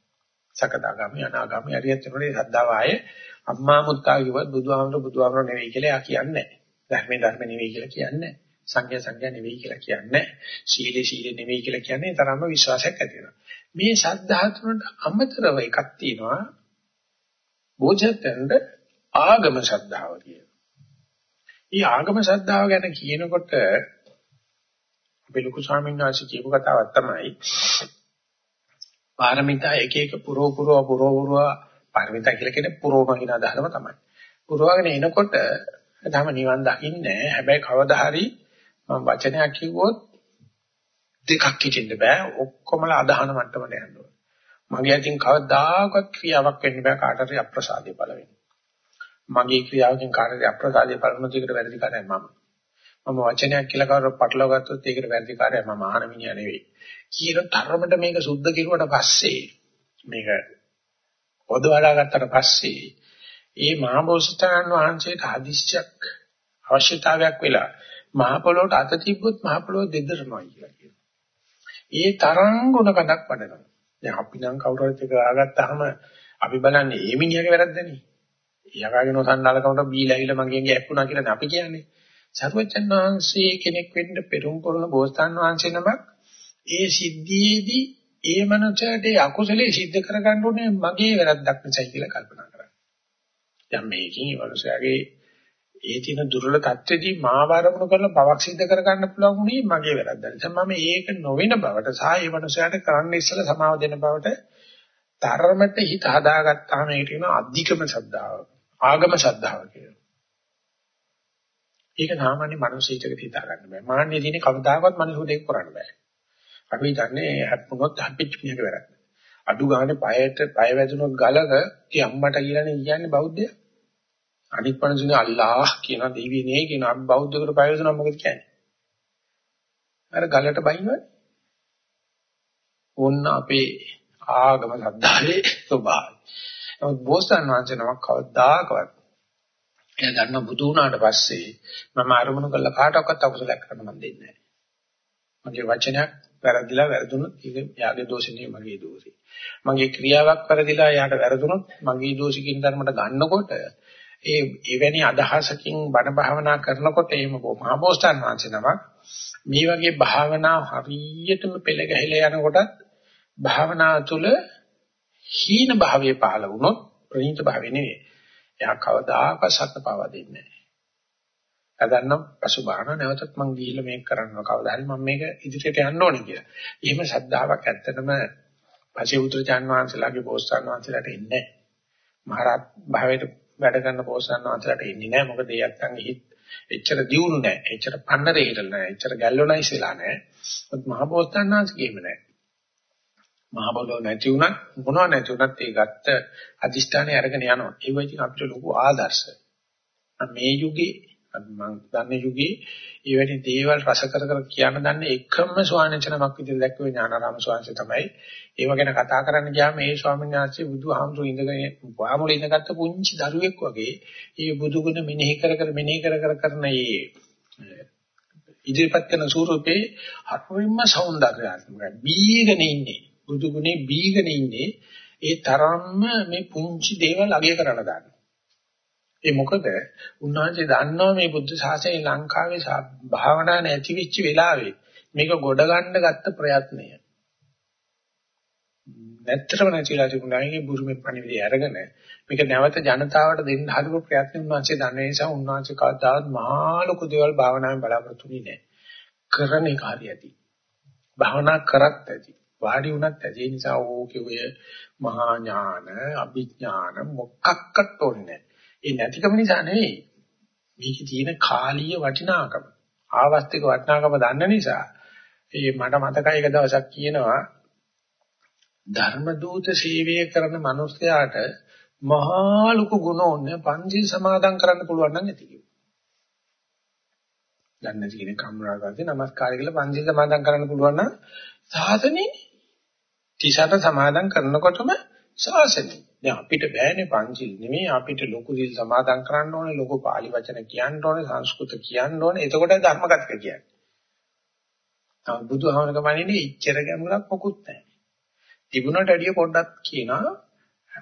සකදාගාමි අනාගාමි අරියත් වෙනනේ සද්ධාව ආයේ අම්මා මුත්තා කිව්වත් බුදුහාමර බුදුහාමර නෙවෙයි කියලා එයා කියන්නේ නැහැ. ධර්මේ ධර්ම නෙවෙයි කියලා කියන්නේ නැහැ. සංඝයා සංඝයා නෙවෙයි කියලා කියන්නේ නැහැ. සීලේ සීලේ නෙවෙයි කියලා කියන්නේ තරම්ම විශ්වාසයක් ඇති වෙනවා. මේ සද්ධා තුනට අමතරව එකක් තියෙනවා. බෝධිසත්වන්ට ආගම ශ්‍රද්ධාව කියන. මේ ආගම ශ්‍රද්ධාව ගැන කියනකොට අපේ ලොකු ස්වාමීන් වහන්සේ කියපු කතාවක් තමයි පාරමිතා එක එක පුරව පුරව පුරව පුරව පාරමිතා කියලා කියන්නේ පුරවම කියන අදහසම තමයි. පුරවගෙන එනකොට තම නිවන් දකින්නේ හැබැයි කවදා හරි මම වචනයක් කිව්වොත් දෙකක් හිටින්න බෑ ඔක්කොමලා අදහන මට්ටමට යන්න ඕනේ. මගේ අතින් කවදාකවත් ක්‍රියාවක් වෙන්න බෑ කාට හරි අප්‍රසාදේ පළ වෙන්න. මගේ ක්‍රියාවකින් කාට හරි අප්‍රසාදේ පළ වුණොත් ඒකට වැරදි කාරණා මම. මම වචනයක් කියලා කවුරු පටලවා ගත්තොත් ඒකට වැරදි කාරණා මම ආහන මිනිහා නෙවෙයි. කියන තරමට මේක සුද්ධ කෙරුවට පස්සේ මේක පොදවලා ගත්තට පස්සේ ඒ මහබෝසතාණන් වහන්සේට හදිස්සියක් අවශ්‍යතාවයක් වෙලා මහ පොළොවට අත තිබ්බොත් මහ පොළොව දෙදරනවා කියලා කියනවා. ඒ තරම් ගුණ කඩක් වඩනවා. දැන් අපි නම් කවුරු හරි එක ආගත්තාම අපි බලන්නේ ඒ මිනිහගේ වැරද්දනේ. එයාගේ නොසන්නාලකමට බීලා ඇවිල්ලා මගෙන් ගැප්පුණා කියලා අපි කියන්නේ. සර්වචන් වහන්සේ කෙනෙක් වෙන්න පෙරම් පොරන බෝසතාණන් වහන්සේ නමක් ඒ සිද්ධියේදී ඒ මනසට ඒ අකුසලයේ සිද්ධ කරගන්න ඕනේ මගේ වැරද්දක් නිසායි කියලා කල්පනා කරන්නේ. දැන් මේකේ මනුස්සයාගේ ඒ තියෙන දුර්වල தත්ත්වෙදී මාව ආරමුණු කරලා බවක් සිද්ධ කරගන්න පුළුවන් උනේ මගේ වැරද්ද නිසා මම ඒක නොවන බවට සහ ඒ මනුස්සයාට කරන්න ඉස්සලා සමාව දෙන බවට තරමට හිත හදාගත්තාම ඒකට කියන අධිකම ශ්‍රද්ධාව ආගම ශ්‍රද්ධාව කියලා. ඒක සාමාන්‍ය මනුස්ස හිතකට හිතා ගන්න බෑ. මාන්නේ තියෙන කවදාකවත් මනුස්සයෙකුට ඒක කරන්න බෑ. අපි දන්නේ හැප්පුණොත් හැප්පිච්ච මිනිහක වැරද්ද. අඩු ගානේ පයයට පය වැදුනොත් ගලක කි අම්මට කියලානේ කියන්නේ බෞද්ධය. අනිත් පණසුනේ අල්ලාහ් කියන දෙවියනේ කියන අපි බෞද්ධකට පය වැදුනම මොකද කියන්නේ? අර ගලට බයිනවනේ. ඕන්න අපේ ආගම සද්ධාවේ ස්වභාවය. නමුත් බෝසත්න් වහන්සේ නමක් කවදාකවත් එයා දන්න බුදු වුණාට පස්සේ මම අරමුණු කළ කාටවත් අකුසලයක් කරන්න මන් දෙන්නේ නැහැ. මගේ වචනයක් වැරදිලා වැරදුනොත් ඒක යාගේ දෝෂෙ නෙවෙයි මගේ දෝෂෙ. මගේ ක්‍රියාවක් වැරදිලා යාට වැරදුනොත් මගේ දෝෂිකින් ධර්මයට ගන්නකොට ඒ එවැනි අදහසකින් බණ භාවනා කරනකොට එහෙම මහබෝසත්න් වහන්සේ නමක් මේ වගේ භාවනා හරියටම පෙළ ගැහිලා යනකොටත් භාවනා තුළ හීන භාවයේ පහළ වුණොත් ප්‍රණීත භාවය නෙවෙයි. එයා කවදාකවත් සත්‍ය පාවා දෙන්නේ නැහැ. හදන්නම් පසුබාහන නැවතත් මං ගිහිල්ලා මේක කරනවා කවදා හරි මම මේක ඉදිරියට යන්න ඕනේ කියලා. එහෙම ශ්‍රද්ධාවක් ඇත්තටම පසිවුත්‍ර චාන්වංශලාගේ බෝසත්න් වහන්සේලාට ඉන්නේ නැහැ. මහරහත් භාවයට වැඩ කරන බෝසත්න් වහන්සේලාට ඉන්නේ නැහැ. මොකද ඒ අත්තන්ගේ හිත එච්චර දියුණු නැහැ. එච්චර පන්නරේ හිටලා නැහැ. එච්චර ගැල්වනයිස් වෙලා නැහැ. මොකද මහ බෝසත්න් වහන්සේගේම නැහැ. මහ බෝධෝ නැති වුණත් මොනවා නැති වුණත් ඒ ගත්ත අදිෂ්ඨානය අරගෙන යනවා. ඒ වගේ අපිට ලොකු ආදර්ශ. මේ යුගයේ මම දන්නේ යුගයේ ඒ වැනි දේවල් රස කර කර කියන දන්නේ එකම ස්වාමීන්චනමක් විදිහට දැක්කේ ඥානාරාම ස්වාමීන් තමයි. ඒව ගැන කතා කරන්න ගියාම ඒ ස්වාමීන් වහන්සේ බුදුහාමුදුරු ඉඳගෙන වාමුල ඉඳගත්තු පුංචි දරුවෙක් වගේ ඒ බුදුගුණ මෙනෙහි කර කර මෙනෙහි කර කර කරන ඒ ඉදිරිපත් කරන ස්වරූපේ අත්විම්ම సౌందර්යාත්මකයි. බීගෙන ඉන්නේ. බුදුගුණේ බීගෙන ඉන්නේ. ඒ තරම්ම මේ පුංචි දේවල් අගය කරලා දානවා. ඒ මොකද උන්වහන්සේ දන්නවා මේ බුද්ධ ශාසනය ලංකාවේ භාවනා නැති වෙච්ච වෙලාවේ මේක ගොඩ ගන්න ගත්ත ප්‍රයත්නය. නැත්තරම නැතිලා තිබුණා ඒකේ බුරුමේ පණිවිඩය අරගෙන මේක නැවත ජනතාවට දෙන්න හදපු ප්‍රයත්න උන්වහන්සේ දන්න නිසා උන්වහන්සේ කවදාවත් මහා ලොකු දේවල් භාවනාවෙන් බලාපොරොත්තු වෙන්නේ නැහැ. කරන එක හරියදී. භාවනා කරත් ඇති. වාඩි වුණත් ඇති. ඒ නිසා ඕකේ ඔය මහා ඥාන, අභිඥාන මොකක්වත් ඕනේ ඒ නැතිකම නිසා නෙවෙයි. මේකේ තියෙන කාලීය වටිනාකම, ආවස්තික වටිනාකම දන්න නිසා ඒ මට මතකයි එක දවසක් කියනවා ධර්ම දූත සේවය කරන මිනිස්යාට මහා ලොකු ගුණ ඕනේ පන්සල් සමාදන් කරන්න පුළුවන් නම් ඇති කිව්වා. දැන් නැති කෙනෙක් හම්බුනා කරද්දී নমස්කාරය කියලා පන්සල් සමාදන් කරන්න පුළුවන් නම් සාසනේ තිසට සමාදන් කරනකොටම ශාසනය. දැන් අපිට බෑනේ පංචිල් නෙමෙයි අපිට ලොකු දිල් සමාදන් කරන්න ඕනේ ලොකු පාලි වචන කියන්න ඕනේ සංස්කෘත කියන්න ඕනේ එතකොට ධර්මගතක කියන්නේ. තව බුදුහමනක මනින්නේ ඉච්ඡර ගැඹුරක් මොකුත් නැහැ. තිබුණට වැඩිය පොඩ්ඩක් කියනවා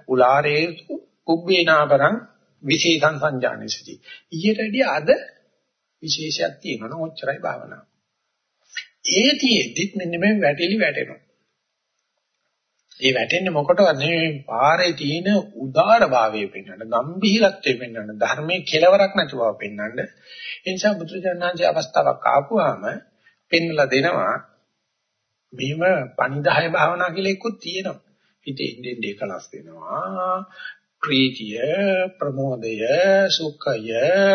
උලාරේසු කුබ්බේනාපරං විශේෂං සංජානසති. ඊට වැඩිය අද විශේෂයක් තියෙනවා ඔච්චරයි භාවනාව. ඒ තියෙද්දිත් මෙන්න මේ වැටෙලි වැටෙනවා. ඒ වැටෙන්නේ මොකටද නෙවෙයි පාරේ තියෙන උදාර භාවය පෙන්වන්න, ගම්භීරත්වය පෙන්වන්න, ධර්මයේ කෙලවරක් නැති බව පෙන්වන්න. ඒ නිසා බුදුරජාණන්සේ අවස්ථාවක් ආපුවාම පෙන්වලා දෙනවා මෙහිම පණිදාය භාවනා කියලා එක්කුත් තියෙනවා. හිතේ ඉන්නේ එකලස් වෙනවා. ප්‍රීතිය, ප්‍රමෝදය, සුඛය,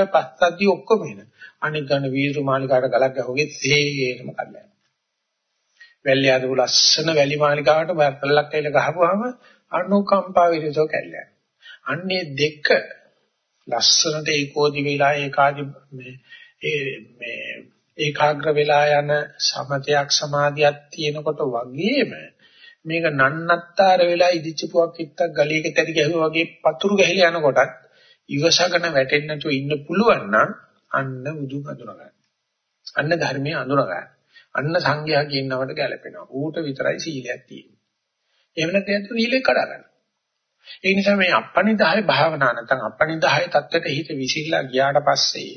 පස්සද්ධි ඔක්කොම එන. අනික ගන්න වීරු මාලිකාට ගලක් ගහුවේ තේරම කල්ලා. වැල්ලේ ආදපු ලස්සන වැලි මාලිකාවට බැලලක් ඇවිල්ලා ගහපුවාම අනුකම්පා විරසෝ කැල්ලයක්. අන්නේ දෙක ලස්සනට ඒකෝදි වෙලා ඒකාදි මේ මේ ඒකාග්‍ර වෙලා යන සමතයක් සමාධියක් තියෙනකොට වගේම මේක නන්නත්තර වෙලා ඉදිච්ච පුවක් එක්ක ගලියක තැටි ගැහුවා වගේ පතුරු ගහලා යනකොටත් ඉවසගෙන වැටෙන්න නැතුව ඉන්න පුළුවන් නම් අන්න බුදු අඳුර ගන්න. අන්න ධර්මයේ අඳුර ගන්න. අන්න සංඝයා කියනවට ගැලපෙනවා. ඌට විතරයි සීලයක් තියෙන්නේ. එහෙම නැත්නම් සීලේ කඩා ගන්න. ඒ නිසා මේ අපනිදාය භාවනා නැත්නම් අපනිදාය தත්තට හිත විසිරලා ගියාට පස්සේ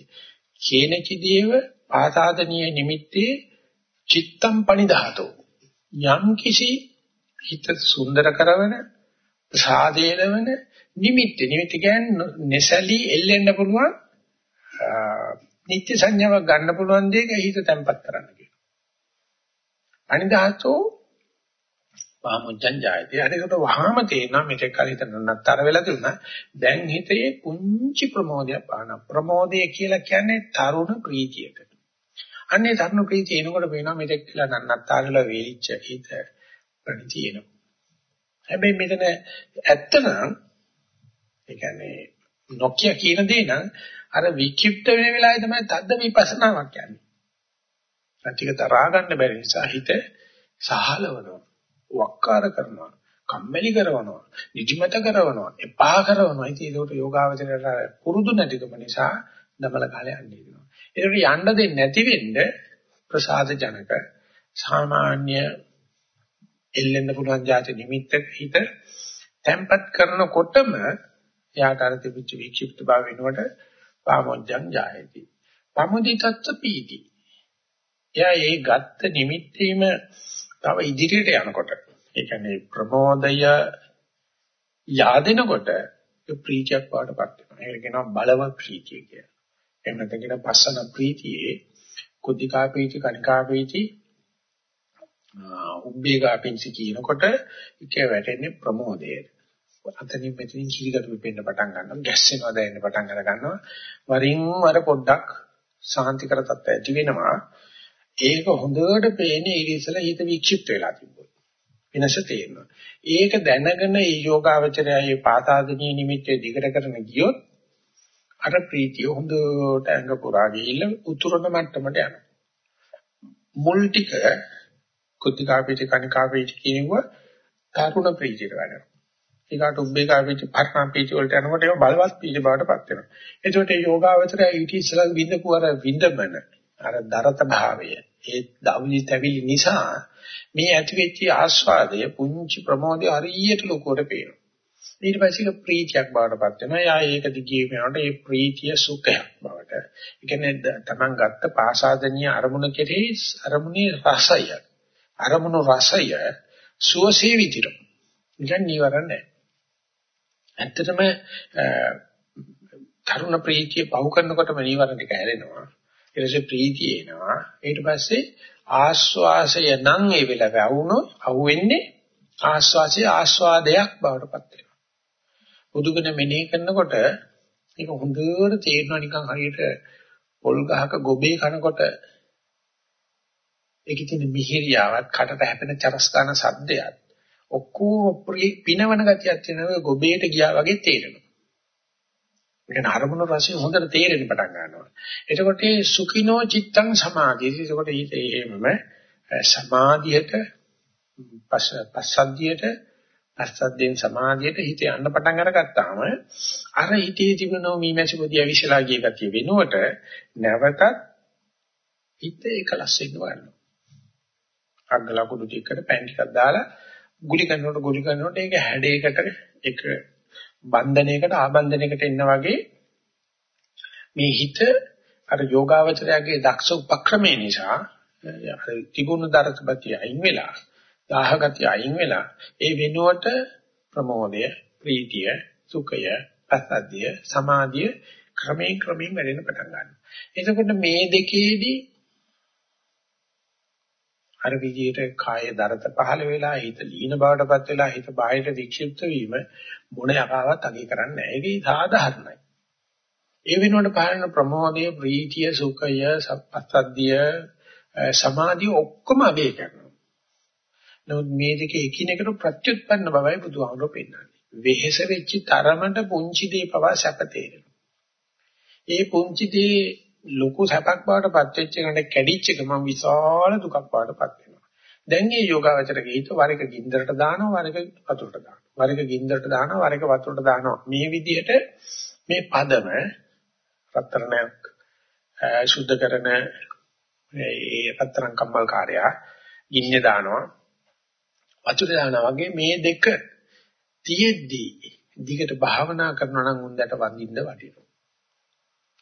කේනචි දේව ආසාදනීය නිමිත්තේ චිත්තම් පනිදාතෝ යම් කිසි හිත සුන්දර කරවන සාදේනවන නිමිත්ත නිමිත්ත කියන්නේ නැසලී එල්ලෙන්න පුළුවන් නිත්‍ය සංඥාවක් ගන්න පුළුවන් දෙයක හිත තැම්පත් කරන්න අනිදාසෝ වාමුංචං ජායති. හරිකට වහාම තේනවා මෙතෙක් කල හිතන නත්තර වෙලා තිබුණා. දැන් හිතේ කුංචි ප්‍රමෝදයක් පාන. ප්‍රමෝදය කියලා කියන්නේ තරුණ ප්‍රීතියකට. අන්නේ තරුණ ප්‍රීතිය එනකොට පේනවා මෙතෙක් කියලා නත්තර වෙලා වේලිච්ච හිත ප්‍රණිතියන. හැබැයි මෙතන ඇත්තනම් ඒ කියන්නේ නොකිය කියන දේ නම් අර වික්ෂිප්ත වෙන වෙලාවේ තමයි තද්ද විපස්සනාවක් කියන්නේ. ටික තරහා ගන්න බැරි නිසා හිත සහලවනවා. වක්කාර කරනවා. කම්මැලි කරනවා. නිදිමත කරනවා. එපා කරනවා. ඉතින් ඒකට යෝගාවචරයට පුරුදු නැතිකම නිසා දමල කාලේ යන්නේ වෙනවා ඒකට යන්න දෙන්නේ නැති වෙන්න ප්‍රසාද ජනක සාමාන්‍ය එල්ලෙන්න පුළුවන් જાති නිමිත්තක හිත තැම්පත් කරනකොටම එයාට අර තිබිච්ච වික්ෂිප්ත භාව වෙනකොට පාමොජ්ජං ජායති. පමුදිතත්ත පීති. එයා ඒ ගත්ත නිමිත්තේම තව ඉදිරියට යනකොට ඒ කියන්නේ ප්‍රමෝදය yaadෙනකොට ඒ ප්‍රීතියක් වඩපත් වෙනවා. ඒක කියනවා බලව ප්‍රීතිය කියලා. එහෙම නැත්නම් කියන පස්සන ප්‍රීතියේ කුද්ධිකා ප්‍රීති කනිකා ප්‍රීති උබ්බේගා පිංසි කියනකොට ඒක වැටෙන්නේ ප්‍රමෝදයට. අතනින් මෙතනින් කිරිකට වෙන්න පටන් ගන්නවා ගැස්සෙනවා දැනෙන්න පටන් අර ගන්නවා වරින් වර පොඩ්ඩක් සාන්තිකර තත්ත්වය ඇති වෙනවා ඒක හොඳට පේන්නේ ඊට ඉස්සෙල්ලා හිත වික්ෂිප්ත වෙලා තිබුණා. වෙනස තේරෙනවා. ඒක දැනගෙන මේ යෝගාවචරයයේ පාතාදනී නිමිත්තේ දිගට කරන ගියොත් අර ප්‍රීතිය හොඳට අංග පුරා ගිහිල්ලා උතුරන මට්ටමට යනවා. මුල් ටික කුද්ධිකාපීච කණිකාපීච කියනවා තරුණ ප්‍රීතියට වැඩනවා. ඊකට උබ්බේකාපීච පරණාපීච වලට යනකොට ඒක බලවත් පීච බවට පත් වෙනවා. එතකොට මේ යෝගාවචරය ඊට ඉස්සෙල්ලා විඳපු අර විඳමන අර දරත භාවය ඒ දවලි තැවිලි නිසා මේ ඇතිවෙච්ච ආස්වාදය පුංචි ප්‍රමෝදය හරියට ලොකුවට පේනවා. ඊට පස්සේ ඒක ප්‍රීතියක් බවට පත් වෙනවා. යා ඒක දිගේ යනකොට ඒ ප්‍රීතිය සුඛයක් බවට. ඒ කියන්නේ තමන් ගත්ත පාසාදනීය අරමුණ කෙරෙහි අරමුණේ රසය. අරමුණු රසය සුවසේ විදිරම. නිකන් නීවරණ නැහැ. ඇත්තටම කරුණ ප්‍රීතිය පහු කරනකොටම නීවරණ ටික හැලෙනවා. ඊට පස්සේ ප්‍රීතිය එනවා. ඊට පස්සේ ආස්වාසය නම් ඒ වෙලාව වුණොත් අහුවෙන්නේ ආස්වාසය ආස්වාදයක් බවට පත් වෙනවා. බුදුගුණ මෙනෙහි කරනකොට ඒක හොඳට තේරෙනවා නිකන් හරියට පොල් ගහක ගොබේ කනකොට ඒකේ තියෙන මිහිරියාවත් කටට හැපෙන චරස්ථාන සද්දයක් ඔක්කොම පිනවන ගතියක් තියෙනවා ගොබේට ගියා වගේ තේරෙනවා. ඒක අරමුණු රසය හොඳට තේරෙන්න පටන් ගන්නවා. එතකොට මේ සුඛිනෝ චිත්තං සමාධිය. එතකොට එහෙමම සමාධියට පස්සද්ධියට පස්සද්ධියෙන් සමාධියට හිත යන්න පටන් අරගත්තාම අර හිතේ තිබෙන මීමැසි පොඩි අවිශලා ගිය ගතිය වෙනුවට නැවතත් හිත එකලස් වෙන්න ගන්නවා. අග්ගල කුඩු ටිකකට පෑන් ටිකක් දාලා ගුලි කරනකොට ගුලි කරනකොට ඒක හැඩයකට එක බන්ධනයකට ආබන්ධනයකට එන්න වගේ මේ හිත අර යෝගාවචරයගේ දක්ෂ උපක්‍රමේ නිසා අර තිබුණු දරකපතිය අයින් වෙලා දාහගතිය අයින් වෙලා ඒ වෙනුවට ප්‍රමෝදය ප්‍රීතිය සුඛය පසද්දිය සමාධිය ක්‍රමයෙන් ක්‍රමයෙන් වැඩෙන පටන් ගන්නවා. එතකොට මේ දෙකේදී අර විදියට කාය දරත පහළ වෙලා හිත ලීන බවටපත් වෙලා හිත බාහිර වික්ෂිප්ත වීම මොන යකාවත් අගේ කරන්නේ නැහැ. ඒක සාධාරණයි. ඒ වෙනුවට පාලන ප්‍රමෝදය, ප්‍රීතිය, සුඛය, සප්පස්සද්ධිය, සමාධිය ඔක්කොම අගේ කරනවා. නමුත් මේ දෙක එකිනෙකට ප්‍රත්‍යুৎපන්න බවයි බුදුහාමුදුරුවෝ පෙන්නන්නේ. වෙහෙස වෙච්ච තරමට පුංචි දේ පවා සැප තේරෙනවා. ඒ පුංචි දේ ලොකු සැපක් බවට පත් වෙච්ච එකට කැඩිච්ච එක මම විශාල දුකක් බවට පත් වෙනවා. දැන් මේ යෝගාවචරගේ හිත වර එක ගින්දරට දානවා වර එක වතුරට දානවා. වර එක ගින්දරට දානවා වර එක වතුරට දානවා. මේ විදිහට මේ පදම රත්තරණයක් සුද්ධ කරන ඒ රත්තරන් කම්මල් කාර්යය ගින්නේ දානවා. වතුර දානවා වගේ මේ දෙක තියෙද්දි දිගට භාවනා කරනවා නම් උන්දට වඳින්න වටිනවා.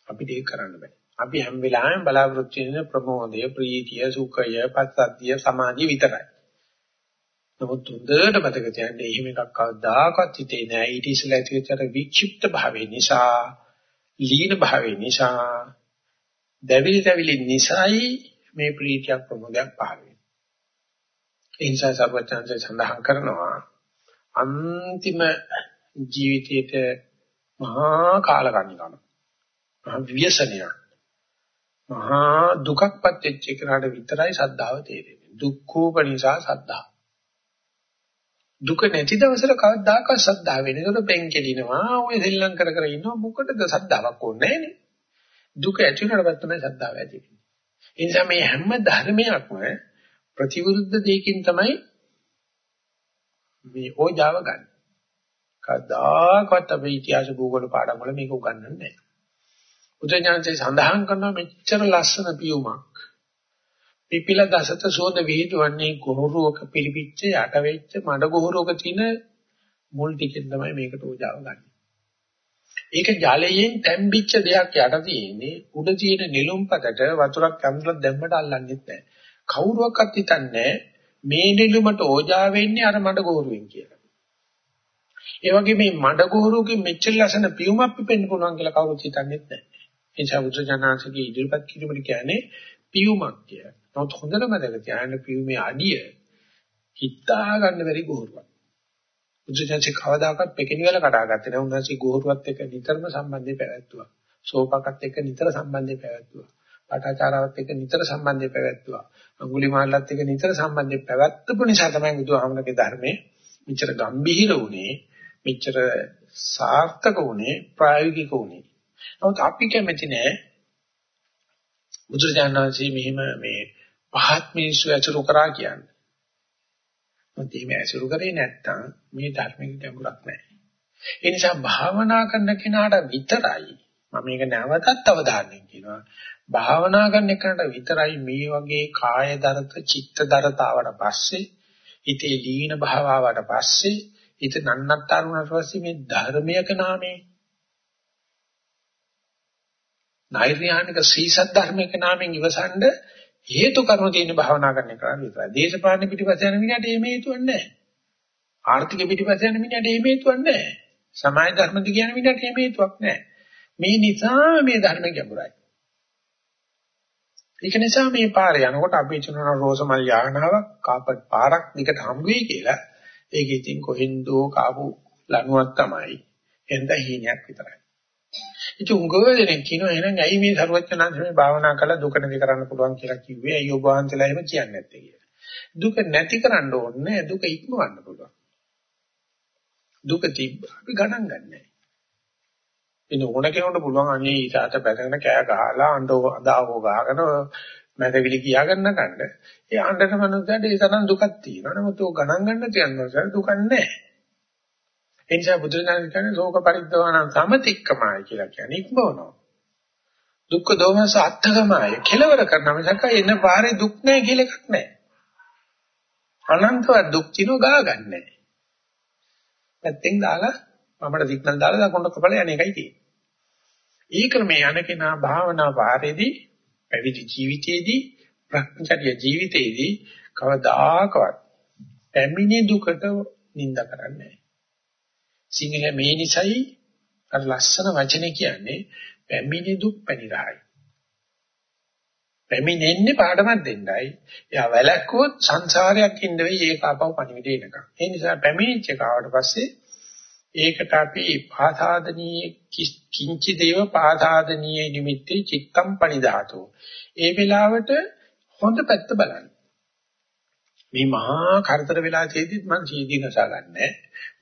අපිට ඒක කරන්න බෑ. අපි හැම වෙලාවෙම බලාපොරොත්තු වෙන ප්‍රමෝදය, ප්‍රීතිය, සුඛය, පස්සද්ධිය, සමාධිය විතරයි. නමුත් හොඳට මතක තියාගන්න එහෙම එකක් කවදාකවත් හිතේ නෑ. ඊට ඉස්සෙල්ලා ඇතිවෙච්ච වික්ෂිප්ත භාවය නිසා, ලීන භාවය නිසා, දැවිලි දැවිලි නිසායි මේ ප්‍රීතියක් ප්‍රමෝදයක් පහළ වෙන්නේ. ඒ නිසා සර්වඥාන්සේ සඳහන් කරනවා අන්තිම ජීවිතයේට මහා කාලකන්නිකම මහා ව්‍යසනයක් මහා දුකක්පත් වෙච්ච එකනට විතරයි සද්ධාව තේරෙන්නේ. දුක්ඛෝපනිසා සද්ධා. දුක නැති දවසට කවදාකවත් සද්ධා වෙන්නේ. ඒකට පෙන් කෙලිනවා. ඔය දෙල්ලම් කර කර ඉන්නවා. මොකටද සද්ධාාවක් ඕනේ නැනේ. දුක ඇති වෙනකොට තමයි සද්ධාව ඇති වෙන්නේ. ඒ නිසා මේ හැම ධර්මයක්ම ප්‍රතිවිරුද්ධ දෙයකින් තමයි මේ ඕජාව ගන්න. කවදාකවත් අපේ ඉතිහාස භූගෝල පාඩම් වල මේක උගන්වන්නේ නැහැ. බුදුඥානසේ සඳහන් කරන මෙච්චර ලස්සන පියුමක්. පිපිල දසත සෝද විහිදුවන්නේ ගොහරුවක පිළිපිච්ච යට වෙච්ච මඩ ගොහරුවක තියෙන මුල් ටිකෙන් තමයි මේකට ඕජාව ගන්න. ඒක ජලයෙන් තැම්බිච්ච දෙයක් යට තියෙන්නේ උඩ තියෙන නිලුම් පතට වතුරක් ඇම්ලලා දැම්මට අල්ලන්නෙත් නැහැ. කවුරුවක්වත් හිතන්නේ මේ නිලුමට ඕජා වෙන්නේ අර මඩ ගොහරුවෙන් කියලා. ඒ වගේ මේ මඩ ගොහරුවකින් මෙච්චර ලස්සන පියුමක් පිපෙන්න පුළුවන් කියලා කවුරුත් හිතන්නේ නැහැ. ඒ නිසා බුදුජානනාංශගේ ඉදිරිපත් කිරීමට කියන්නේ පියුමක් කියලා. නමුත් හොඳට මතක තියාගන්න පියුමේ අඩිය හිතා ගන්න බැරි ගොහරුවක්. බුදුජානක කවදාකවත් පෙකිනිවල කඩාගත්තේ නැහැ. උන්වහන්සේ ගොහරුවත් එක්ක නිතරම සම්බන්ධය පැවැත්තුවා. සෝපකත් එක්ක නිතර සම්බන්ධය පැවැත්තුවා. පාඨාචාරවත් එක්ක නිතර සම්බන්ධය පැවැත්තුවා. අඟුලිමාලත් එක්ක නිතර සම්බන්ධය පැවැත්තුපු නිසා තමයි බුදුහාමනගේ ධර්මයේ මෙච්චර ගම්භීර වුණේ, මෙච්චර සාර්ථක වුණේ, ප්‍රායෝගික වුණේ. නමුත් අපි කැමති නෑ බුදුරජාණන් වහන්සේ මෙහිම මේ පහත් මිනිස්සු ඇසුරු කරා කියන්නේ. මොකද මේ ඇසුරු කරේ නැත්තම් මේ ධර්මයේ ගැඹුරක් නැහැ. ඒ නිසා භාවනා කරන කෙනාට විතරයි මම මේක නැවතත් අවධානයෙන් කියනවා. භාවනා කරන එකට විතරයි මේ වගේ කාය දරත චිත්ත දරතාවට පස්සේ හිතේ දීන භාවවට පස්සේ හිත නන්නත්තර වුණාට පස්සේ මේ ධර්මයක නාමයෙන් නෛර්යානික සීසත් ධර්මයක නාමයෙන් ඉවසන්ඩ හේතු කර්ම තියෙන භාවනා කරන එක විතරයි. දේශපාලන පිටිපස්ස යන මිනිහට එහෙම හේතුවක් නැහැ. ආර්ථික පිටිපස්ස යන මිනිහට එහෙම හේතුවක් නැහැ. සමාජ ධර්ම දිග යන මිනිහට එහෙම හේතුවක් නැහැ. මේ නිසා මේ ධර්ම ගැඹුරයි. ඒක නිසා මේ පාරේ යනකොට අපි චුනන රෝසමල් යානාවක් කාපට් පාරක් දිගට හම් වෙයි කියලා ඒක ඉතින් කොහෙන්දෝ කාපු ලණුවක් තමයි. එඳ හීනයක් විතරයි. ඉතින් උංගෝදෙනෙක් කියනවා එහෙනම් ඇයි මේ සරුවචනාංශ මේ භාවනා කළා දුක නැති කරන්න පුළුවන් කියලා කිව්වේ ඇයි ඔබ වහන්සේලා එහෙම කියන්නේ නැත්තේ කියලා. දුක නැති කරන්න ඕනේ දුක ඉක්මවන්න පුළුවන්. දුක තිබ්බ අපි ගණන් ගන්නෑ. ඉතින් ඕන කෙනෙකුට පුළුවන් අනේ ඊටාට පැතගෙන කෑ ගහලා අඬව අදාවෝ ගහගෙන මැදවිලි කියා ගන්න කන්න. ඒ අඬන මනුස්සයාට ඒ තරම් දුකක් තියෙනවා. නමුත් ਉਹ ගණන් ගන්න තියනවා දුකක් නැහැ. ඒ නිසා බුදුරජාණන් කියන්නේ ශෝක පරිද්දවාන සමතික්කමයි කියලා කියන්නේ ඉක්මවනවා. දුක්ඛ දෝමස අත්ථකමයි කෙලවර කරන මිසක එන පාරේ දුක් නැහැ කියලා එකක් නැහැ. අනන්තව දුක් කිනෝ ගා ගන්නෑ. නැත්නම් දාලා මමට සිග්නල් දාලා දකුණට කපලා යන එකයි තියෙන්නේ. ඒ ක්‍රමයේ යන කෙනා භාවනා වාරේදී පැවිදි ජීවිතයේදී භ්‍රමචර්ය ජීවිතයේදී කවදාකවත් පැමිණි දුකට නිඳ කරන්නේ නැහැ. සිංහල මේ නිසයි අර ලස්සන වචනේ කියන්නේ පැමිණි දුක් පැනිරහයි. පැමිණෙන්නේ පාඩමක් දෙන්නයි. එයා වැලක්කොත් සංසාරයක් ඉන්න වෙයි ඒක අපව පණිවිඩ එනකම්. ඒ නිසා පැමිණිච්ච කාවට පස්සේ ඒකට අපි පාසාදනීය කිංචි දේව පාසාදනීය නිමිත්තේ චිත්තම් පනිදාතෝ. ඒ වෙලාවට හොඳ පැත්ත බලන්න. මේ මහා කරදර වෙලා තියෙද්දිත් මං සීදී නසා ගන්නෑ.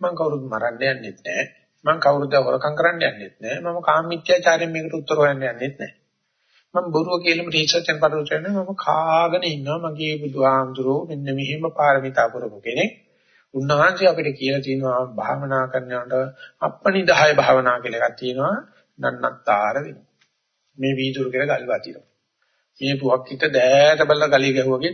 මං කවුරුත් මරන්න යන්නෙත් නෑ. මං කවුරුද හොරකම් කරන්න යන්නෙත් නෑ. මම කාමීත්‍යාචාරයෙන් මේකට උත්තර හොයන්න යන්නෙත් නෑ. මම බොරුව කියලාම රිසර්ච් එකෙන් පරිවර්තන මම කාගෙන ඉන්නවා මගේ බුදුහාමුදුරුවෝ මෙන්න මෙහෙම පාරමිතා පුරපු කෙනෙක්. උන්වහන්සේ අපිට කියලා තියෙනවා භාවනා කරනකොට අප්පනිදාය භාවනා කියලා එකක් තියෙනවා නන්නත්තර වෙනවා. මේ වීදුරු කියලා ගල් වතිනවා. මේ පුවක් හිට දෑත බලලා ගලිය ගැහුවගේ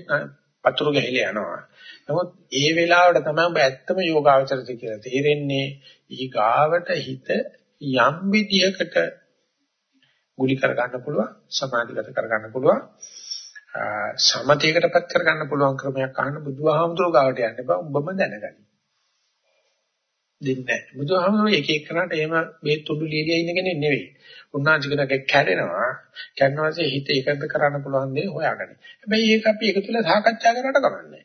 පතුරු ගහලා යනවා. නමුත් ඒ වෙලාවට තමයි ඔබ ඇත්තම යෝගාවචරද කියලා තේරෙන්නේ ඊගාවට හිත යම් විදියකට ගුලි කර ගන්න පුළුවන් සමාධිගත කර ගන්න පුළුවන් සමතේකටපත් කර ගන්න පුළුවන් ක්‍රමයක් අහන්න බුදුහාමුදුරුවෝ ගාවට යන්න බෑ උඹම දැනගනි. දෙන්නේ නැහැ. බුදුහාමුදුරුවෝ එක එකනට එහෙම මේ තුඩු ලීලිය ඉන්න කෙනෙක් නෙවෙයි. උන්වහන්සේකනක කැඩෙනවා. කැඩනවාසේ හිත එකද කරන්න පුළුවන් දේ හොයාගන්න. හැබැයි ඒක අපි එකතුල සාකච්ඡා කරලා කමන්නේ.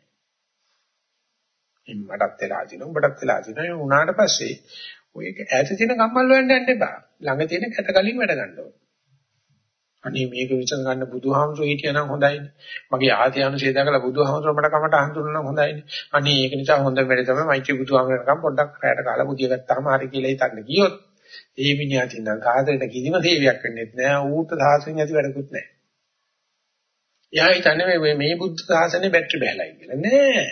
මටත් වෙලා දිනු උඹටත් වෙලා දිනු ඒ උනාට පස්සේ ඔය ඈත තියෙන කම්මල් හොයන්න යන්න එපා. ළඟ තියෙන කැත කලින් වැඩ ගන්න ඕනේ. අනේ මේක විචන ගන්න බුදුහාමුදුරු හිටියනම් හොඳයිනේ. මගේ ආදී අනුශේධ දකලා බුදුහාමුදුරු මට කමට අහඳුනනම් හොඳයිනේ. අනේ ඒක නිසා හොඳ වැඩ තමයි මෛත්‍රී බුදුහාමුදුරකම් පොඩ්ඩක් රැයට කාලා බුදිය ගත්තාම හරි කියලා හිතන්න ගියොත් ඒ මිනිහා තින්න සාසනෙට කිසිම සේවයක් වෙන්නේ නැහැ. ඌට සාසනෙ නැති වැඩකුත් නැහැ. එයා හිතන්නේ මේ මේ බුද්ධ සාසනේ බැටරි බහැලයි කියලා. නෑ.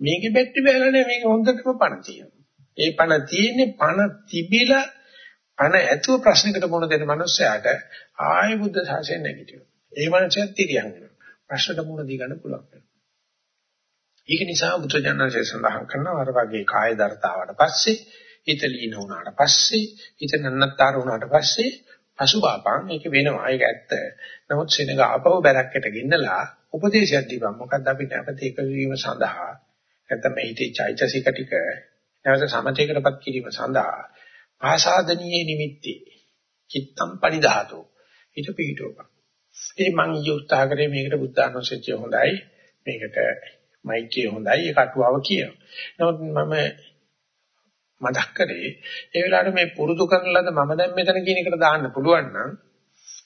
මේකේ බැටරි බහැලා නෑ මේක හොඳටම පණ තියෙනවා. ඒ පණ තියෙන්නේ පණ තිබිලා අන ඇතුව ප්‍රශ්නකට මුහුණ දෙන මනුස්සයාට ආය බුද්ධ ශාසනය නැගිටිනවා. ඒ මනුස්සයත් තිරියන් වෙනවා. ප්‍රශ්නට මුහුණ දී ගන්න පුළුවන් වෙනවා. ඒක නිසා බුදුජානකසේ සඳහන් කරනවා අර වගේ කාය දර්තාවට පස්සේ හිත ලීන වුණාට පස්සේ හිත නන්නත්තර වුණාට පස්සේ පසුබාපන් මේක වෙනවා ඒක ඇත්ත. නමුත් සෙනග ආපහු බැලක්කට ගෙන්නලා උපදේශයක් දීපන්. මොකද්ද අපි නැවත ඒක වීම සඳහා නැත්නම් මේ හිතේ චෛතසික ටික නැවත සමතේකටපත් කිරීම සඳහා ආසාදනීය නිමිති චිත්තම් පරිධාතෝ ඊට පිටෝපා ඉතින් මම යොත්තා කරේ මේකට බුද්ධානුස්සතිය හොඳයි මේකට මෛත්‍රිය හොඳයි ඒක අටුවාව කියනවා නමුත් මම මතක් කරේ ඒ වෙලාවට මේ පුරුදු කරන ලද මම දැන් මෙතන කියන එකට දාන්න පුළුවන් නම්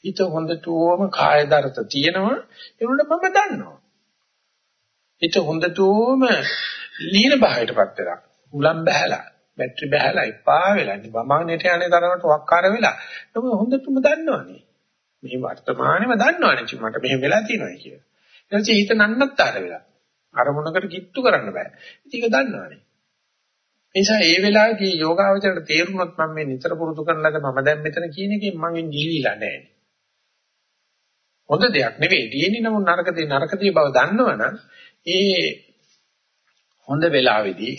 හිත හොඳටම කාය දරත තියෙනවා ඒ උන්ට මම දන්නවා. හිත හොඳටම ලීන භාවයටපත් වෙලා උලම් බහැලා බැටරි බහැලා එපා වෙලා ඉතින් වමානේට යන්නේ තරමට වක්කාර වෙලා. ඒක හොඳටම දන්නවනේ. මේ වර්තමානයේම දන්නවනේ මට මෙහෙම වෙලා තියෙනවා කියලා. ඊට පස්සේ හිත නන්නත්තර වෙලා. අරමුණකට කිට්ටු කරන්න බෑ. ඒක දන්නවනේ. නිසා ඒ වෙලාවේදී යෝගාවචරයට තේරුනොත් මම මේ නිතර පුරුදු කරන ලද මම දැන් මෙතන කියන එකෙන් මගෙන් ගිලිලා නැහැ. හොඳ දෙයක් නෙවෙයි. තියෙන්නේ නමුත් නරකදී නරකදී බව දන්නවනම් ඒ හොඳ වෙලාවේදී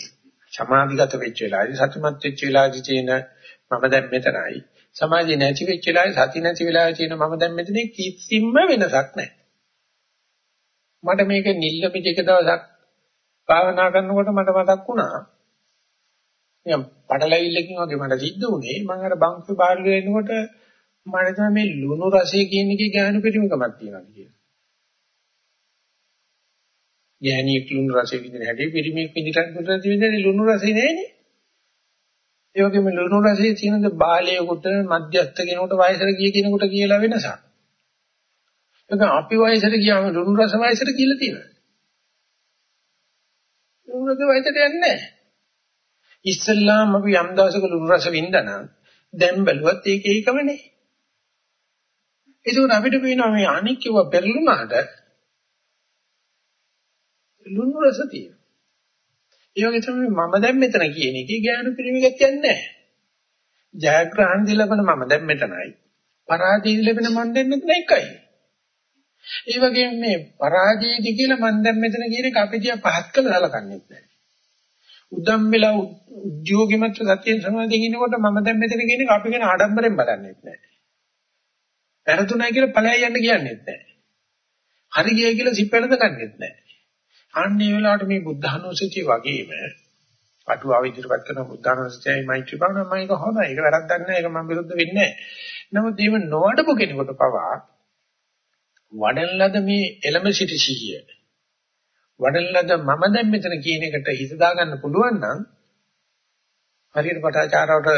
සමාධිගත වෙච්ච වෙලාවේදී සතුටුමත් වෙච්ච වෙලාවේදී තියෙන මම දැන් මෙතනයි. සමාධිය නැති වෙච්ච වෙලාවේ සති නැති වෙලාවේ තියෙන මම දැන් මෙතන කිසිම වෙනසක් නැහැ. මට මේක නිල්ලමිට එක දවසක් භාවනා කරනකොට මට මතක් වුණා. නිකන් පටලැවිල්ලකින් වගේ මට සිද්ධ වුණේ මම අර බංකු බාහිර එනකොට මට තමයි මේ ලුණු රසය කියන එකේ ඥාන පිටිමකමක් තියෙනවා කියලා. ගෑණියෙක් ලුණු රසය විඳින හැටි පිරිමියෙක් විඳින විඳින ලුණු රසය නෑනේ. ඒ වගේම ලුණු රසයේ තියෙනද බාලයෙකුට මධ්‍යස්ථ කෙනෙකුට වයසට ගිය කෙනෙකුට කියලා වෙනසක්. ඒක අපි වයසට ගියාම ලුණු රස වයසට කියලා තියෙනවා. ලුණු රස වයසට යන්නේ නැහැ. ඉස්සල්ලාම අපි යම් දවසක ලුණු රස වින්දනම් දැන් බැලුවත් ඒක ඒකමනේ. ඒක අපිට පේනවා මේ අනික් කිව්ව පෙරළුණාට ලුණු රස තියෙනවා. ඒ වගේ තමයි මම දැන් මෙතන කියන එකේ ඥාන පිරිමිගක් කියන්නේ නැහැ. ජයග්‍රහණ දිලපන මම දැන් මෙතනයි. පරාජය දිලපන මම දැන් මෙතන එකයි. ඒ වගේම මේ පරාජයදි කියලා මම දැන් මෙතන කියන එක අපි දිහා පහත් කළා සලකන්නේ නැහැ. උදම් වෙලා උද්‍යෝගිමත් සත්‍යයෙන් සමාධියෙන් ඉන්නකොට මම දැන් මෙතන කියන එක අපි කියන ආඩම්බරෙන් බලන්නේ නැහැ. පෙරතුණයි කියලා ඵලයන් යන්න කියන්නේ නැහැ. හරි ගියයි කියලා සිප්පැලඳ ගන්නෙත් නැහැ. අන්නේ වෙලාවට මේ බුද්ධානුස්සතිය වගේම අටුවාව ඉදිරිපත් කරන බුද්ධානුස්සතියයි මෛත්‍රී භාවනාව මම ඒක හොඳයි. ඒක වැරද්දක් නෑ. ඒක මම විරුද්ධ වෙන්නේ නෑ. නමුත් මේ නොවඩපු කෙනෙකුට පවා වඩන ලද මේ එළම සිටි සිහිය වඩන ලද මම දැන් මෙතන කියන එකට හිත දාගන්න පුළුවන් නම් හරියට පටාචාරවට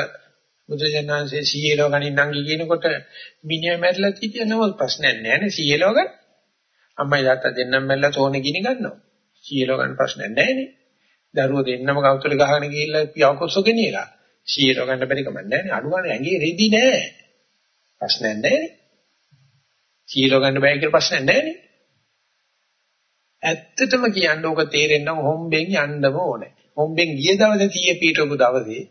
බුදුජානන්සේ සීයලව ගනින්නම් කියනකොට මිනිහා මැරිලා හිටියනම ප්‍රශ්නයක් නෑ නේ සීයලව ගන්න. අම්මයි තාත්තා දෙන්නම මැරිලා තෝනේ ගිනි ගන්නවා. සීයලව ගන්න ප්‍රශ්නයක් නැහැ නේ. දරුවෝ දෙන්නම කවුතුල ගහගෙන ගිහිල්ලා පියවකොස්සෝ ගෙනියලා. සීයලව ගන්න බැරි කමක් නැහැ නේ. අඩුවනේ ඇඟේ රෙදි නැහැ. ප්‍රශ්නයක් නැහැ නේ. සීයලව ගන්න බෑ කියලා ප්‍රශ්නයක් නැහැ නේ. ඇත්තටම කියන්න ඕක තේරෙන්න හොම්බෙන් යන්නම ඕනේ. හොම්බෙන් ගිය දවසේ 100 පීටපු දවසේ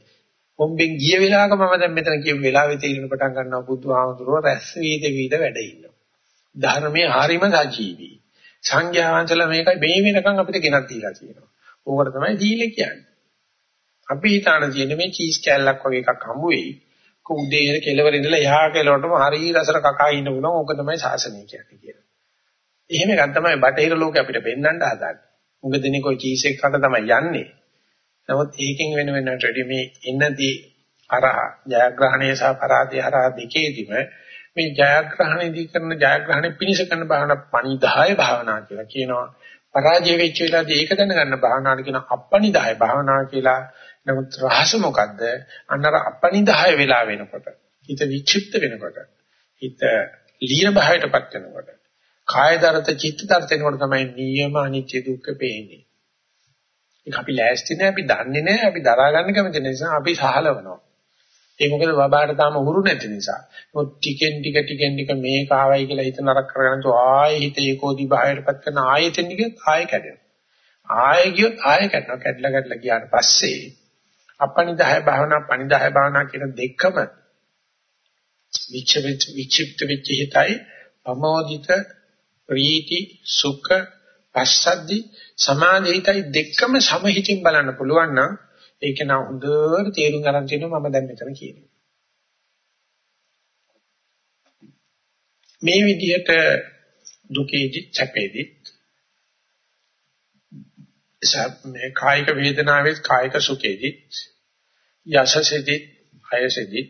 හොම්බෙන් ගිය වෙලාවක මම දැන් මෙතන කියපු වෙලාවේ තේරෙන පටන් ගන්නවා බුදුහාමුදුරුවෝ රැස් වීද වීද වැඩ ඉන්නවා. ධර්මයේ හරීම සජීවී. සංඝයා වහන්සේලා මේකයි මේ වෙනකන් අපිට ගෙනත් දීලා තියෙනවා. ඕකට තමයි දීලේ කියන්නේ. අපි හිතාන තියෙන්නේ මේ චීස් කෑල්ලක් වගේ එකක් හම්බ වෙයි. කුඩේ කෙලවර ඉඳලා එහා කෙලවරටම හරි රසර කකා ඉන්න උනම ඕක තමයි ශාසනය කියන්නේ කියලා. එහෙම එකක් තමයි බටහිර ලෝකෙ අපිට පෙන්වන්න හදාන්නේ. උඟ දෙනෙක් ඔය චීස් එක කඩ තමයි යන්නේ. නමුත් ඒකෙන් වෙන වෙනට වැඩි මේ එන්නදී අරහ ජයග්‍රහණය සහ පරාජය හරහා දෙකේදීම මේ ජයග්‍රහණයදී කරන ජයග්‍රහණය පිණිස කරන භාවනා පණිදාය භාවනා කියලා කියනවා. පරාජය වෙච්ච වෙලාවදී ඒක දැනගන්න භාවනාවට කියන අපණිදාය භාවනා කියලා. නමුත් රහස මොකද්ද? අන්නර අපණිදාය වෙලා වෙනකොට හිත වික්ෂිප්ත වෙනකොට හිත ලීන භාවයටපත් වෙනකොට කාය දරත චිත්ත දරත වෙනකොට තමයි නියම අනිත්‍ය දුක්ඛ පේන්නේ. ඒක අපි ලෑස්ති නෑ අපි දන්නේ නෑ අපි දරා ගන්න කැමති නිසා අපි සහලවනවා. ඒ මොකද බබාට තාම උරු නැති නිසා. මොකද ටිකෙන් ටික ටිකෙන් ටික මේක ආවයි කියලා හිත නරක කරගන්න තෝ ආයෙ හිත ඒකෝදි බාහිරපත් කරන ආයෙතෙන් ටික ආයෙ කැඩෙනවා. ආයෙ ගියොත් ආයෙ කැඩෙනවා. කැඩලා කැඩලා ගියාට පස්සේ අපනිදාය භාවනා පනිදාය භාවනා කියන දෙකම විචිත විචිප්ත වෙච්ච හිතයි අමෝදිත ප්‍රීති සුඛ පස්සද්ධි සමාධිතයි දෙකම සමහිතින් බලන්න පුළුවන් නම් ඒක නා හොඳට තේරුම් ගන්න තියෙනවා මම දැන් මෙතන කියන්නේ. මේ විදිහට දුකේදි සැපේදි මේ කායික වේදනාවේ කායික සුඛේදි යසසෙදි අයසෙදි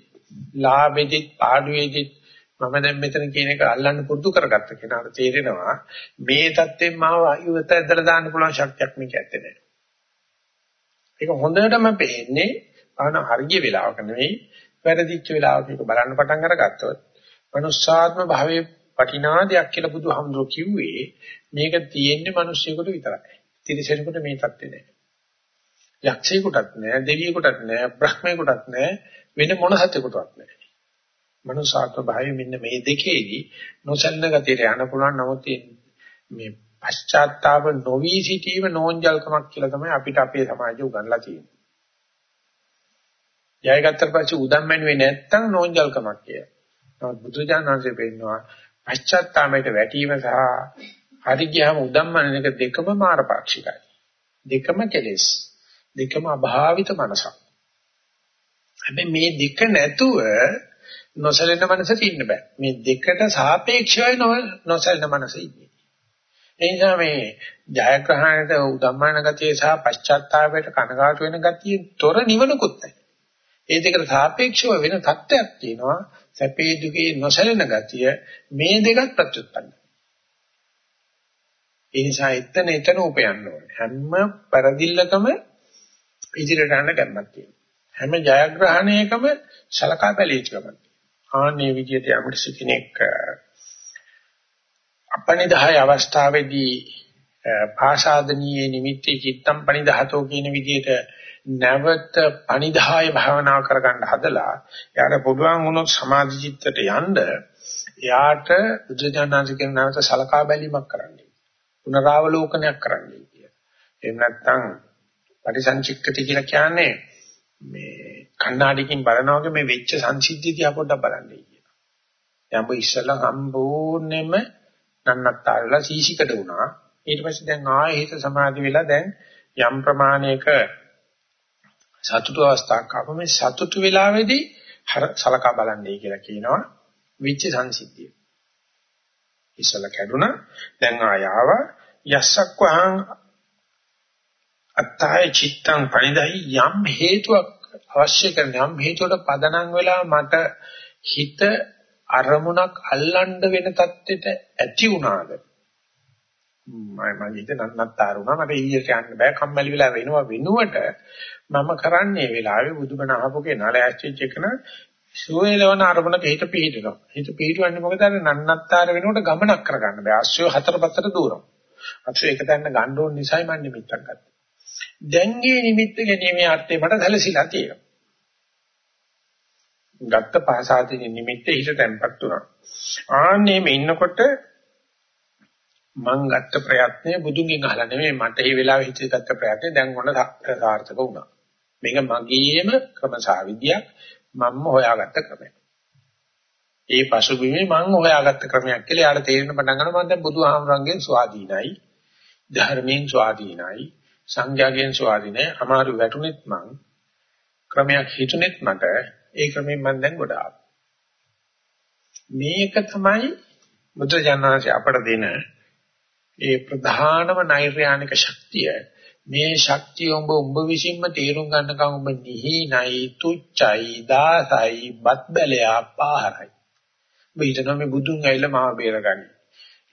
ලාභෙදි පාඩුවේදි මම දැන් මෙතන කියන එක අල්ලන්න පුරුදු කරගත්ත කෙනාට තේරෙනවා මේ தත්ත්වෙන් මාව ඉවත ඇදලා දාන්න පුළුවන් ශක්තියක් මේක ඇත්තේ නැහැ. ඒක හොඳටම පේන්නේ අන හරිය වෙලාවක නෙවෙයි වැරදිච්ච වෙලාවක ඒක බලන්න පටන් අරගත්තොත් මනුස්සාත්ම භාවයේ වටිනා දෙයක් කියලා බුදුහාමුදුරුවෝ කිව්වේ මේක තියෙන්නේ මිනිස්සුෙකුට විතරයි. තිරිසනෙකුට මේ தත්ත්වේ නැහැ. යක්ෂයෙකුටත් නැහැ, දෙවියෙකුටත් නැහැ, බ්‍රහ්මයෙකුටත් නැහැ, වෙන මොන සතෙකුටවත් නැහැ. මනුසාත්ව භාවයේ මෙන්න මේ දෙකේදී නොසල්න ගතියට යන්න පුළුවන් නමුත් මේ පශ්චාත්තාප නොවි සිටීම නෝන්ජල්කමක් කියලා තමයි අපිට අපේ සමාජය උගන්ලා තියෙන්නේ. ජයගත්තට පස්සේ උදම් මැනුවේ නැත්තම් නෝන්ජල්කමක් කියලා. නමුත් බුදුජානනාංශයේ පෙන්නනවා පශ්චාත්තාපයට වැටීම සහ හරි ගියාම උදම්මන එක දෙකම මාරපාක්ෂිකයි. දෙකම කෙලෙස්. දෙකම අභාවිත මනසක්. හැබැයි මේ දෙක නැතුව නොසලෙන මනසක ඉන්න බෑ. මේ දෙකට සාපේක්ෂවයි නොසලෙන මනස ඉන්නේ. ඒ නිසා මේ ජයග්‍රහණයට උදම්මන ගතිය සහ පශ්චාත්තාපයට කනගාටු වෙන ගතිය තොර නිවනකුත් නැහැ. ඒ දෙකට සාපේක්ෂව වෙන තත්ත්වයක් තියෙනවා. සැපේ දුකේ නොසලෙන ගතිය මේ දෙකත් ප්‍රත්‍යুৎපන්නයි. ඒ නිසා එතන එතන උපයන්න ඕනේ. හැම පරදිල්ලකම ඉදිරියට යන්න ගන්නක් තියෙනවා. හැම ජයග්‍රහණයකම සලකා බැලිය යුතුකමක්. ආන්නේ විදිහට යම්කිසි කෙනෙක් අපනිදාය අවස්ථාවේදී පාසාදනීය නිමිත්තේ චිත්තම් පනිදහතෝ කියන විදිහට නැවත පනිදාය භාවනා කරගන්න හදලා යාට පුළුවන් වුණොත් සමාධි චිත්තට යන්න යාට බුදුජානනාංශ කියන නැවත සලකා බැලීමක් කරන්න. පුනරාවලෝකනයක් කරන්නයි කිය. එහෙම නැත්නම් පටිසංචික්කති කියලා කියන්නේ මේ කණ්ණාඩියකින් බලනවා වගේ මේ වෙච්ච සංසිද්ධිය දිහා පොඩ්ඩක් බලන්නයි කියන. දැන් ඔබ ඉස්සලා සම්පූර්ණයෙන්ම නන්නත්තරලා සීසිකට වුණා. ඊට පස්සේ දැන් ආයෙ හිත සමාධි වෙලා දැන් යම් ප්‍රමාණයක සතුටු අවස්ථාවක් ආපම මේ සතුටු වෙලාවේදී සලකා බලන්නයි කියලා කියනවා විච්ච සංසිද්ධිය. ඉස්සල කැඩුනා දැන් ආයාව යස්සක් වහං අත්තාය චිත්තං පරිදයි යම් හේතුවක් අවශ්‍ය කරන යම් හේතුවකට පදනම් වෙලා මට හිත අරමුණක් අල්ලන්න වෙන தත්ත්වෙට ඇති වුණාද මම මගේ හිත නන්නත්තර වුණා මට ඊයට යන්න බෑ කම්මැලි වෙලා වෙනවා වෙනුවට මම කරන්නේ වෙලාවේ බුදුබණ අහපු කෙනා ලෑස්තිච්ච එකන සුවේලවන අරමුණක හිත පිහිටනවා. හිත පිහිටවන්නේ මොකද? අර නන්නත්තර වෙනකොට ගමනක් කරගන්න බෑ. ආශ්‍රය හතර පතර දూరం. ආශ්‍රය එක තැන ගන්න ඕන නිසායි මම නිමිත්තක් ගත්තේ. දැන් මේ නිමිත්ත ගැනීමේ අර්ථය මට සැලසිලා තියෙනවා. ගත්ත පාසාදී නිමිත්ත හිත තැම්පත් වුණා. ආන්නේ මේ ඉන්නකොට මං ගත්ත ප්‍රයත්නය බුදුන්ගෙන් අහලා නෙමෙයි මට මේ වෙලාවේ හිතේ ගත්ත ප්‍රයත්නය දැන් ඔන්න සාර්ථක වුණා. මේක මගේම ක්‍රමසාවිද්‍යක් මම හොයාගත්ත ක්‍රමයක්. ඒ පසුබිමේ මම හොයාගත්ත ක්‍රමයක් කියලා යාට තේරෙන්න පටන් ගන්නවා මම දැන් බුදුහාමරංගෙන් ස්වාධීනයි ධර්මයෙන් ස්වාධීනයි සංඥාගෙන් ස්වාධීනයි අමාරු වැටුනෙත් මං ක්‍රමයක් හිතුනෙත් මට ඒ ක්‍රමයෙන් මම දැන් ගොඩාක්. මේක තමයි බුදුජානනාංශ අපට දෙන ඒ ප්‍රධානම නෛර්යානික ශක්තිය. මේ ශක්තිය උඹ උඹ විසින්ම තේරුම් ගන්නකම් උඹ නිහිනයි තුච්චයි දාසයි බත් බැලයා පාහරයි. උඹ හිතනවා මේ බුදුන් ඇවිල්ලා මාව බේරගනි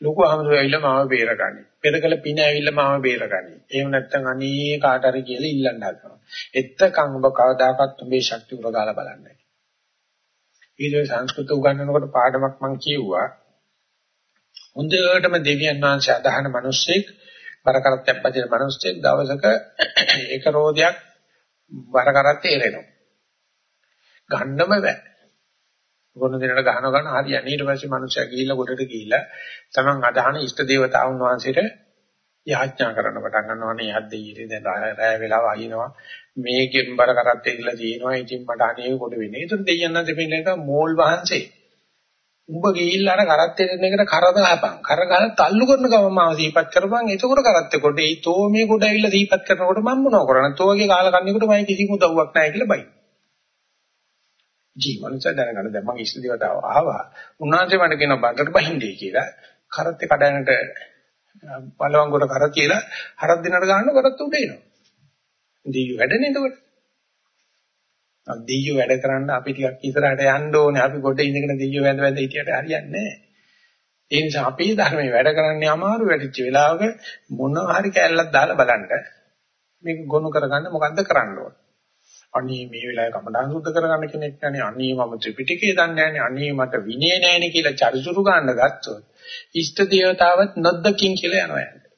ලොකු අහමතු ඇවිල්ලා මාව බේරගනි පෙරකල පින ඇවිල්ලා මාව බේරගනි එහෙම නැත්නම් අනේ කාට හරි කියලා ඉල්ලන්න හදනවා. එත්තකම් උඹ කවදාකවත් උඹේ ශක්තිය උරගාලා බලන්නේ ඊළඟ සංස්කෘත උගන්වනකොට පාඩමක් මම කියුවා හොඳටම දෙවියන් වහන්සේ අදහන මිනිස්සෙක් බර කරත්තයක් බදින මිනිස්සෙක් දවසක එක රෝදයක් බර කරත් තේරෙනවා. ගන්නම බෑ. ගොනු දෙනට ගහන ගන්න හරියන්නේ ඊට පස්සේ මිනිස්සයා ගිහිල්ලා ගොඩට ගිහිල්ලා තමන් අදහන ඉෂ්ට දේවතාවුන් වහන්සේට යාඥා කරන්න පටන් ගන්නවානේ යද්දී දැන් රැය වෙලාව අහිනවා මේකෙන් බර කරත් එක්ලා තියෙනවා ඉතින් මට අනේ කොට වෙන්නේ. ඒතර දෙයයන් නම් දෙපෙන්න එක මෝල් වහන්සේ උඹ ගිහිල්ලා අර කරත්තේ දෙන එකට කර දාපන්. කර ගහලා තල්ලු කරන ගමන් මාව දීපත් කරපන්. එතකොට කරත්තේ කොට ඒ තෝ මේ කොට ඇවිල්ලා දීපත් කරනකොට මම මොනව කරන්නේ? තෝගේ කාල කන්නේකට මම කිසිම උදව්වක් නැහැ කියලා බයි. ජීවන්ත දැනගන්න දැන් මම ඉස්ස දේවතාව ආවා. උන්වහන්සේ මට කියන බඩට බහින්දේ කියලා. කරත්තේ කඩනට පළවන් කොට කර කියලා හරක් දිනකට ගන්න කරත් උඩ එනවා. දීයු වැඩනේ එතකොට. දෙයියෝ වැඩ කරන්න අපි ටිකක් ඉස්සරහට යන්න ඕනේ. අපි කොට ඉඳගෙන දෙයියෝ වැඳ වැඳ හිටියට හරියන්නේ නැහැ. ඒ නිසා අපේ ධර්මයේ වැඩ කරන්නේ අමාරු වැඩිච්ච වෙලාවක මොනවා හරි කැලලක් දාලා බලන්න. මේක ගොනු කරගන්න මොකද්ද කරන්න ඕන. අනී මේ වෙලාවේ කමඩන් සුද්ධ කරගන්න කෙනෙක් නැනේ. අනී මම ත්‍රිපිටකේ දන්නේ නැනේ. අනී මට විනය නැනේ කියලා චරිචුරු ගන්න ගත්තොත් ඉෂ්ට දේවතාවත් නොදකින් කියලා යනවා යන්නේ.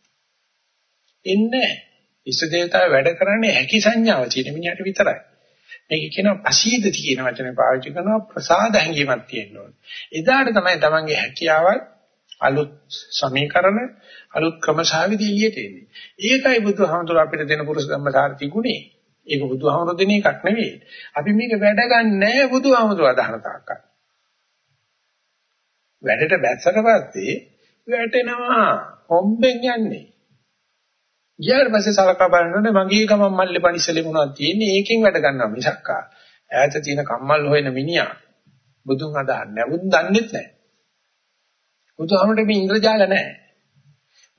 එන්නේ ඉෂ්ට දේවතාව වැඩ කරන්නේ හැකි සංඥාව තියෙන මිනිහට විතරයි. මේක කියනවා පසීදති කියන වචනේ පාවිච්චි කරනවා ප්‍රසාද හැඟීමක් තියෙන්න ඕනේ. එදාට තමයි තමන්ගේ හැකියාවල් අලුත් සමීකරණ අලුත් ක්‍රමශාවිදි එළියට එන්නේ. ඒකයි බුදුහාමුදුර අපිට දෙන පුරුෂ ධම්මසාරති ගුණේ. ඒක බුදුහාමුදුර දෙන එකක් නෙවෙයි. අපි මේක වැඩ ගන්නෑ බුදුහාමුදුර අදහන තාක්කයි. වැඩට බැස්සට පස්සේ වැටෙනවා හොම්බෙන් යන්නේ. ඊට පස්සේ සලකා බලනකොට මගේ ගමන් මල්ලේ පනිසලේ මොනවද තියෙන්නේ ඒකෙන් වැඩ ගන්නවා මිසක්කා. ඈත තියෙන කම්මල් හොයන මිනිහා බුදුන් අදහන්නේ බුදුන් දන්නේත් නැහැ. බුදුහාමරට මේ ඉන්ද්‍රජාල නැහැ.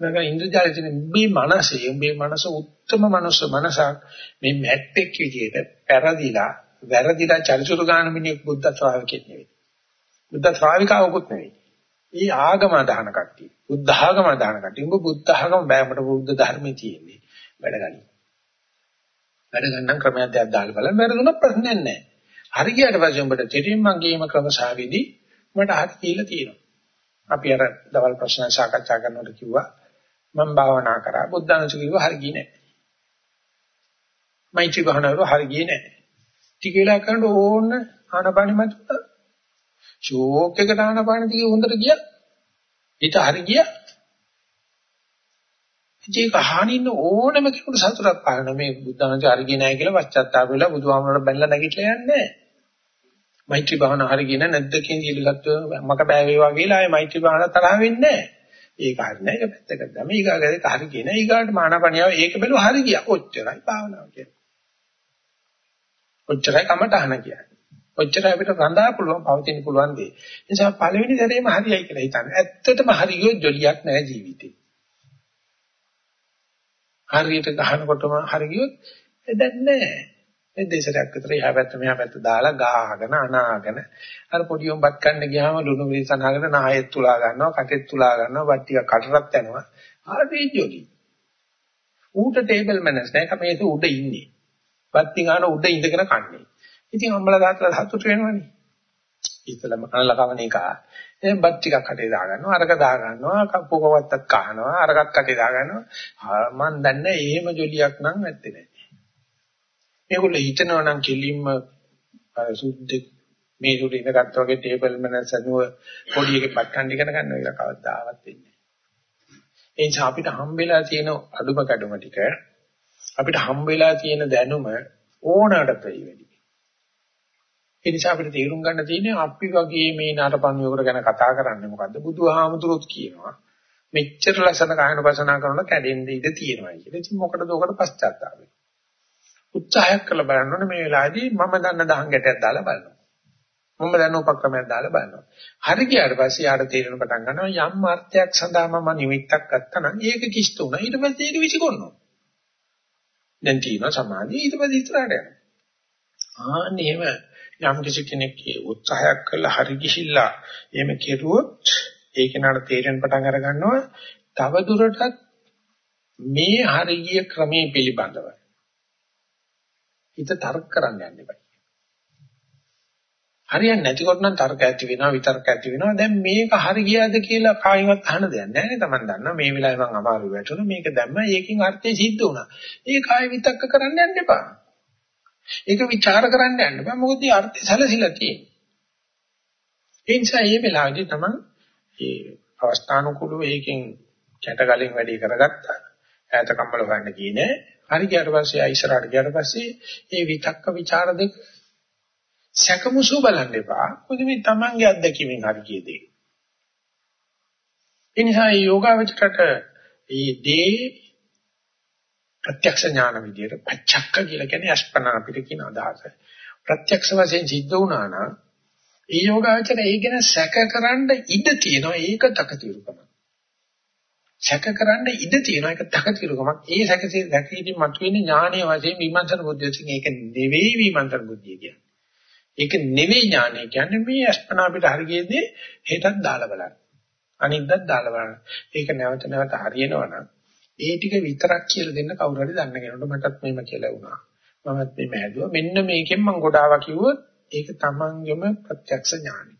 මම ඉන්ද්‍රජාල තියෙන මේ මනසේ මේ මනස උත්තරම මනස මනසක් මේ මැට්ටෙක් විදියට පෙරදිලා වැරදිලා චරිචුරු ගන්න මිනිහෙක් බුද්ධ ශ්‍රාවකෙක් නෙවෙයි. බුද්ධ ශ්‍රාවිකාවකුත් නෙවෙයි. ඊ ආගම අදහන කට්ටිය. බුද්ධ ආගම අදහන කට්ටිය. උඹ බුද්ධ ආගම බෑමට බුද්ධ ධර්මයේ තියෙන්නේ. වැඩ ගන්න. වැඩ ගන්න ක්‍රමයක් දෙයක් දාලා බලන්න වැරදුනොත් ප්‍රශ්නයක් නැහැ. හරි ගියාට පස්සේ උඹට තෙරින් මගේම ක්‍රම සාවිදි උඹට හරි කියලා තියෙනවා. අපි අර දවල් ප්‍රශ්න සාකච්ඡා කරනකොට කිව්වා මම භාවනා කරා බුද්ධානුස්සතිය කිව්වා හරි ගියේ නැහැ. මෛත්‍රී භාවනාව හරි ගියේ නැහැ. ටික වෙලා කරනකොට ඕන්න ආනපානෙ මත ෂෝක් එකට ආනපානෙ දිගේ හොඳට ගියා. හිත හරි ගියා. ඒක අහනින්න ඕනම කෙනෙකුට සතුටක් පාන මේ බුද්ධානුස්සතිය හරි ගියේ නැහැ කියලා පශ්චාත්තාප වෙලා බුදුහාමරට බැලලා නැගිටලා යන්නේ නැහැ. මෛත්‍රී භාවනාව හරි ගියේ නැද්ද කියන ඉලක්ක මක බෑ වේවා කියලා ආයේ මෛත්‍රී භාවනාව තරහ වෙන්නේ නැහැ. ඒක හරි නෑ ඒක පැත්තකට දැම ඊගාගදේ හරි කියන ඊගාට මානපණියාව ඒක බැලුව හරි ගියා. ඔච්චරයි භාවනාව කියන්නේ. ඔච්චරයි කමටහන කියන්නේ. ඔච්චරයි අපිට රඳා පුළුවන් පවතින්න පුළුවන් දේ. නිසා පළවෙනි දරේම හරියයි කියලා හිතන්න. ඇත්තටම හරි ගියොත් ජොලියක් නෑ ජීවිතේ. හරියට ගහනකොටම හරි ගියොත් දැන් නෑ මේ දෙසරයක් විතර එහා පැත්ත මෙහා පැත්ත දාලා ගාගෙන අනාගෙන අර පොඩි උඹත් කන්න ගියාම ලුණු විසනහගෙන නායෙත් තුලා ගන්නවා කටෙත් තුලා ගන්නවා වත් ටික කටරත් යනවා. හරි ජොලි ඌට ටේබල් මැනර්ස් නැහැ. මේක උඩ ඉන්නේ. වත් ටිකාන උඩ ඉඳගෙන කන්නේ. ඉතින් අම්මලා දාතලා හතුට වෙනවනේ. ඉතලම කනලා කවන එක. එහෙනම් බත් ටිකක් කටේ දා ගන්නවා අරක දා ගන්නවා කප්පුකවත්තක් කහනවා අරකට කටේ දා ගන්නවා මම දන්නේ එහෙම ජොලියක් නම් නැත්තේ නෑ මේගොල්ලෝ හිතනවා නම් කෙලින්ම සුද්ධ මේ සුළු ඉඳගත් වගේ ටේබල් මනස අනුව පොඩි එකේ පට්ටන් ඉගෙන ගන්න එක කවදාවත් වෙන්නේ නැහැ. ඒ නිසා අපිට හම්බෙලා තියෙන අඩුම කැඩුම ටික අපිට හම්බෙලා තියෙන දැනුම ඕනකට වැඩි. ඒ නිසා අපිට තේරුම් ගන්න තියෙන්නේ අපි වගේ මේ නරපන්වියකට ගැන කතා කරන්නේ මොකද්ද? බුදුහාමුදුරුවෝ කියනවා මෙච්චර ලස්සන කායන වසනා කරන කැඩෙන්න ඉඩ තියෙනවා කියලා. ඉතින් මොකටද ඔකට පශ්චාත්තාප උත්සාහයක් කරලා බලන්න ඕනේ මේ වෙලාවේදී මම දන්න දහං ගැටයක් දාලා බලනවා. මම දන්න උපක්‍රමයක් දාලා බලනවා. හරි ගියාට පස්සේ යාට තේරෙන පටන් ගන්නවා යම් අර්ථයක් සඳහා මම නිමිත්තක් ගත්තා නම් ඒක කිෂ්ට උනා. ඊට පස්සේ ඒක විසිකොන්නවා. දැන් තියෙනවා සමාධිය ඊට පස්සේ ඉස්සරහට යනවා. ආන්නේ එහෙම යම් කිසි කෙනෙක් උත්සාහයක් කළා හරි ගිහිල්ලා එහෙම කෙරුවොත් ඒ කෙනාට තේරෙන පටන් අර ගන්නවා තව දුරටත් මේ හරිය ක්‍රමයේ පිළිබඳව හිත තර්ක කරන්න යන්න එපා. හරියන්නේ නැතිකොට නම් තර්ක ඇති වෙනවා විතර්ක ඇති වෙනවා. දැන් මේක හරි ගියාද කියලා කායිමත් අහන්න දෙයක් නැහැ නේ. Taman දන්නා මේ වෙලාවේ මම අමාරු වැටුණා. මේක දැම්ම ඒකෙන් අර්ථය සිද්ධ වුණා. ඒ කායි විතක්ක කරන්න යන්න එපා. ඒක ਵਿਚාර කරන්න යන්න බෑ. මොකද ඒ අර්ථය සැලසිලා තියෙන්නේ. ඒ නිසා මේ වෙලාවේදී Taman ඒ අවස්ථානුකූලව ඒකෙන් කැටගලින් වැඩි කරගත්තා. ඈත කම්මල හොයන්න කියන්නේ හරි ගියාට පස්සේ ආ ඉස්සරහට ගියාට පස්සේ මේ විතක්ක ਵਿਚාර දෙක සැකමුසු බලන්න එපා. මොකද මේ Tamange අත්දැකීමෙන් හරි කියදේ. ඒ නිසා මේ යෝගාවචරයට මේ දේ ප්‍රත්‍යක්ෂ ඥාන විදියට පච්චක්ක කියලා කියන්නේ අස්පනා අපිට කියන අදහස. ප්‍රත්‍යක්ෂ වශයෙන් සිද්ධ වුණා නම් ඒ යෝගාවචරය ඒ ගැන සැකකරන්න ඉඩ තියෙනවා ඒක තකතිරුකම. සැකකරන්න ඉඩ තියෙන එක තකතිරුකමක්. ඒ සැකසේ දැකීමෙන් මතුවෙන ඥානීය වශයෙන් විමර්ශන බුද්ධියෙන් ඒක නෙවෙයි විමර්ශන බුද්ධිය කියන්නේ. ඒක නෙවෙයි ඥානය කියන්නේ මේ අස්පනා අපිට හරියේදී හෙටත් දාලා බලන්න. අනිද්දාත් දාලා බලන්න. ඒක නැවත නැවත හරියනවනම් ඒ ටික විතරක් කියලා දෙන්න කවුරු හරි දන්න කෙනෙකුට මටත් මෙහෙම කියලා වුණා. මමත් මේ හැදුවා. මෙන්න මේකෙන් මම ගොඩාවා කිව්වොත් ඒක තමන්ගේම ප්‍රත්‍යක්ෂ ඥානයි.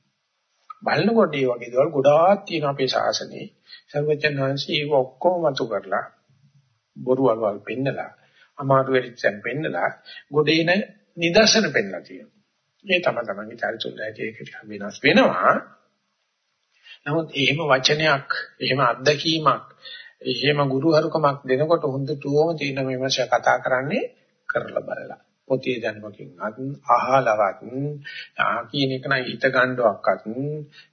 බලනකොට මේ වගේ දේවල් ගොඩාක් තියෙන අපේ ශාසනයේ සර්වඥාන්සේ ඒක ඔක්කොම වතු කරලා බොරු වලවල් පෙන්නලා අමාරු වෙච්චන් පෙන්නලා ගොඩේන නිදර්ශන පෙන්නලා තියෙනවා. මේ තම තමන්ගේ චරිතුල්ලයි ඒක වෙනස් වෙනවා. නමුත් එහෙම වචනයක්, එහෙම අත්දැකීමක්, එහෙම ගුරුහරුකමක් දෙනකොට හොඳටම තියෙන මේ මාෂය කතා කරන්නේ කරලා බලලා. පොතේ දැනුමකින් අත් අහලවත් කියන එක නම් හිත ගන්නවක්වත්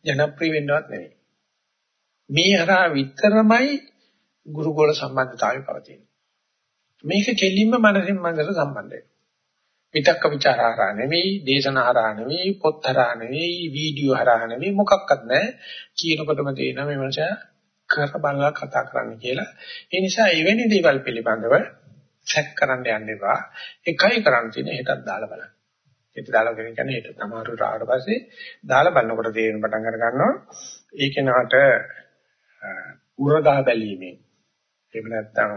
ජනප්‍රිය වෙන්නවත් නෙවෙයි. මේ හරහා විතරමයි ගුරුගෝල සම්බන්ධතාවය පවතින්නේ. මේක කෙලින්ම මනසින් මනසට සම්බන්ධයි. විතක්ක ਵਿਚාරහරා නෙවෙයි, දේශනහරා නෙවෙයි, පොත්හරා නෙවෙයි, වීඩියෝ හරහා නෙවෙයි මොකක්වත් නැහැ. කියනකොටම තේරෙනවා මේ මනුස්සයා කර බලලා කතා කරන්න කියලා. ඒ නිසා එවැනි දේවල් පිළිබඳව චෙක් කරන්න යන්න එපා. එකයි කරන්න තියෙන්නේ හෙටත් දාලා බලන්න. හෙට දාලා කියන්නේ හෙට තමයි රාවට පස්සේ දාලා බලනකොට තේරෙන පටන් අර ගන්නවා. ඒක නාට උරගා බැලීමෙන් එහෙම නැත්නම්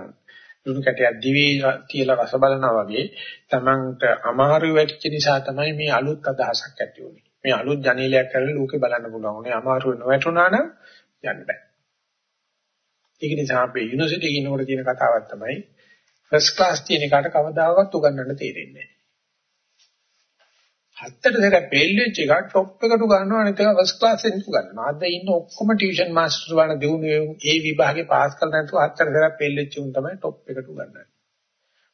දුණු කැටයක් දිවේ තියලා රස බලනවා වගේ තමන්ට අමාරු වෙච්ච නිසා තමයි මේ අලුත් අදහසක් ඇති වුනේ. මේ අලුත් ජනේලයක් කරලා ලෝකේ බලන්න පුළුවන්. උනේ අමාරු නොවැටුණා නම් යන්න බෑ. ඒක නිසා අපේ යුනිවර්සිටි එකේ ඉන්නකොට තියෙන කතාවක් තමයි ෆස්ට් ක්ලාස් තියෙන එකට කවදාවත් උගන්වන්න තේරෙන්නේ නැහැ. හත්තට දෙක පෙල් වෙච්ච එක টොප් එකට ගන්නවා අනිත් එක ෆස්ට් ක්ලාස් එකෙන් ගන්නවා. අද ඉන්න ඔක්කොම ටියුෂන් මාස්ටර් වණ දිනුනේ ඒ විභාගේ පාස් කරලා නැතුව හත්තට දෙක පෙල් වෙච්ච උන් තමයි টොප් එකට ගන්නන්නේ.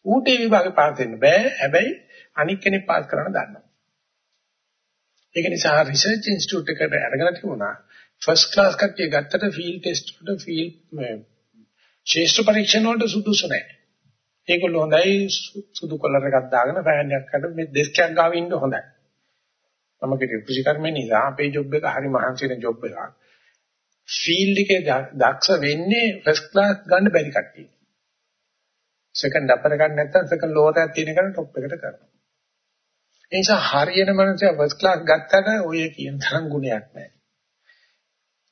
ඌට ඒ විභාගේ පාස් වෙන්න බෑ. හැබැයි අනික් කෙනෙක් පාස් කරන්න දන්නවා. ඒක නිසා රිසර්ච් ඉන්ස්ටිටියුට් එකට අරගෙන තිබුණා ෆස්ට් ක්ලාස් කට්ටිය ගත්තට ෆීල්ඩ් ටෙස්ට් වලට ෆීල්ඩ් ශේෂ්ඨ පරීක්ෂණ වලට සුදුසු නැහැ. ඒගොල්ලෝ හොඳයි සුදු කලර් එකක් දාගෙන ෆෑන් එකක් අතට මේ ඩෙස්ක් එකක් ගාව ඉන්න හොඳයි. මම කිව්වේ කෘෂිකර්මේ නිසා අපේ ජොබ් එක හරි මහන්සි වෙන ජොබ් එකක්. ෆීල්ඩ් එකේ දක්ෂ වෙන්නේ ෆස්ට් ක්ලාස් ගන්න බැරි කට්ටිය. සෙකන්ඩ් අපර ගන්න නැත්නම් සෙකන්ඩ් ලෝවර් එකක් තියෙන කෙනා টොප් එකට කරනවා. ඒ නිසා හරියන මනුස්සයා ෆස්ට් ක්ලාස් ගත්තට ඔය කියන තරම් ගුණයක් නැහැ.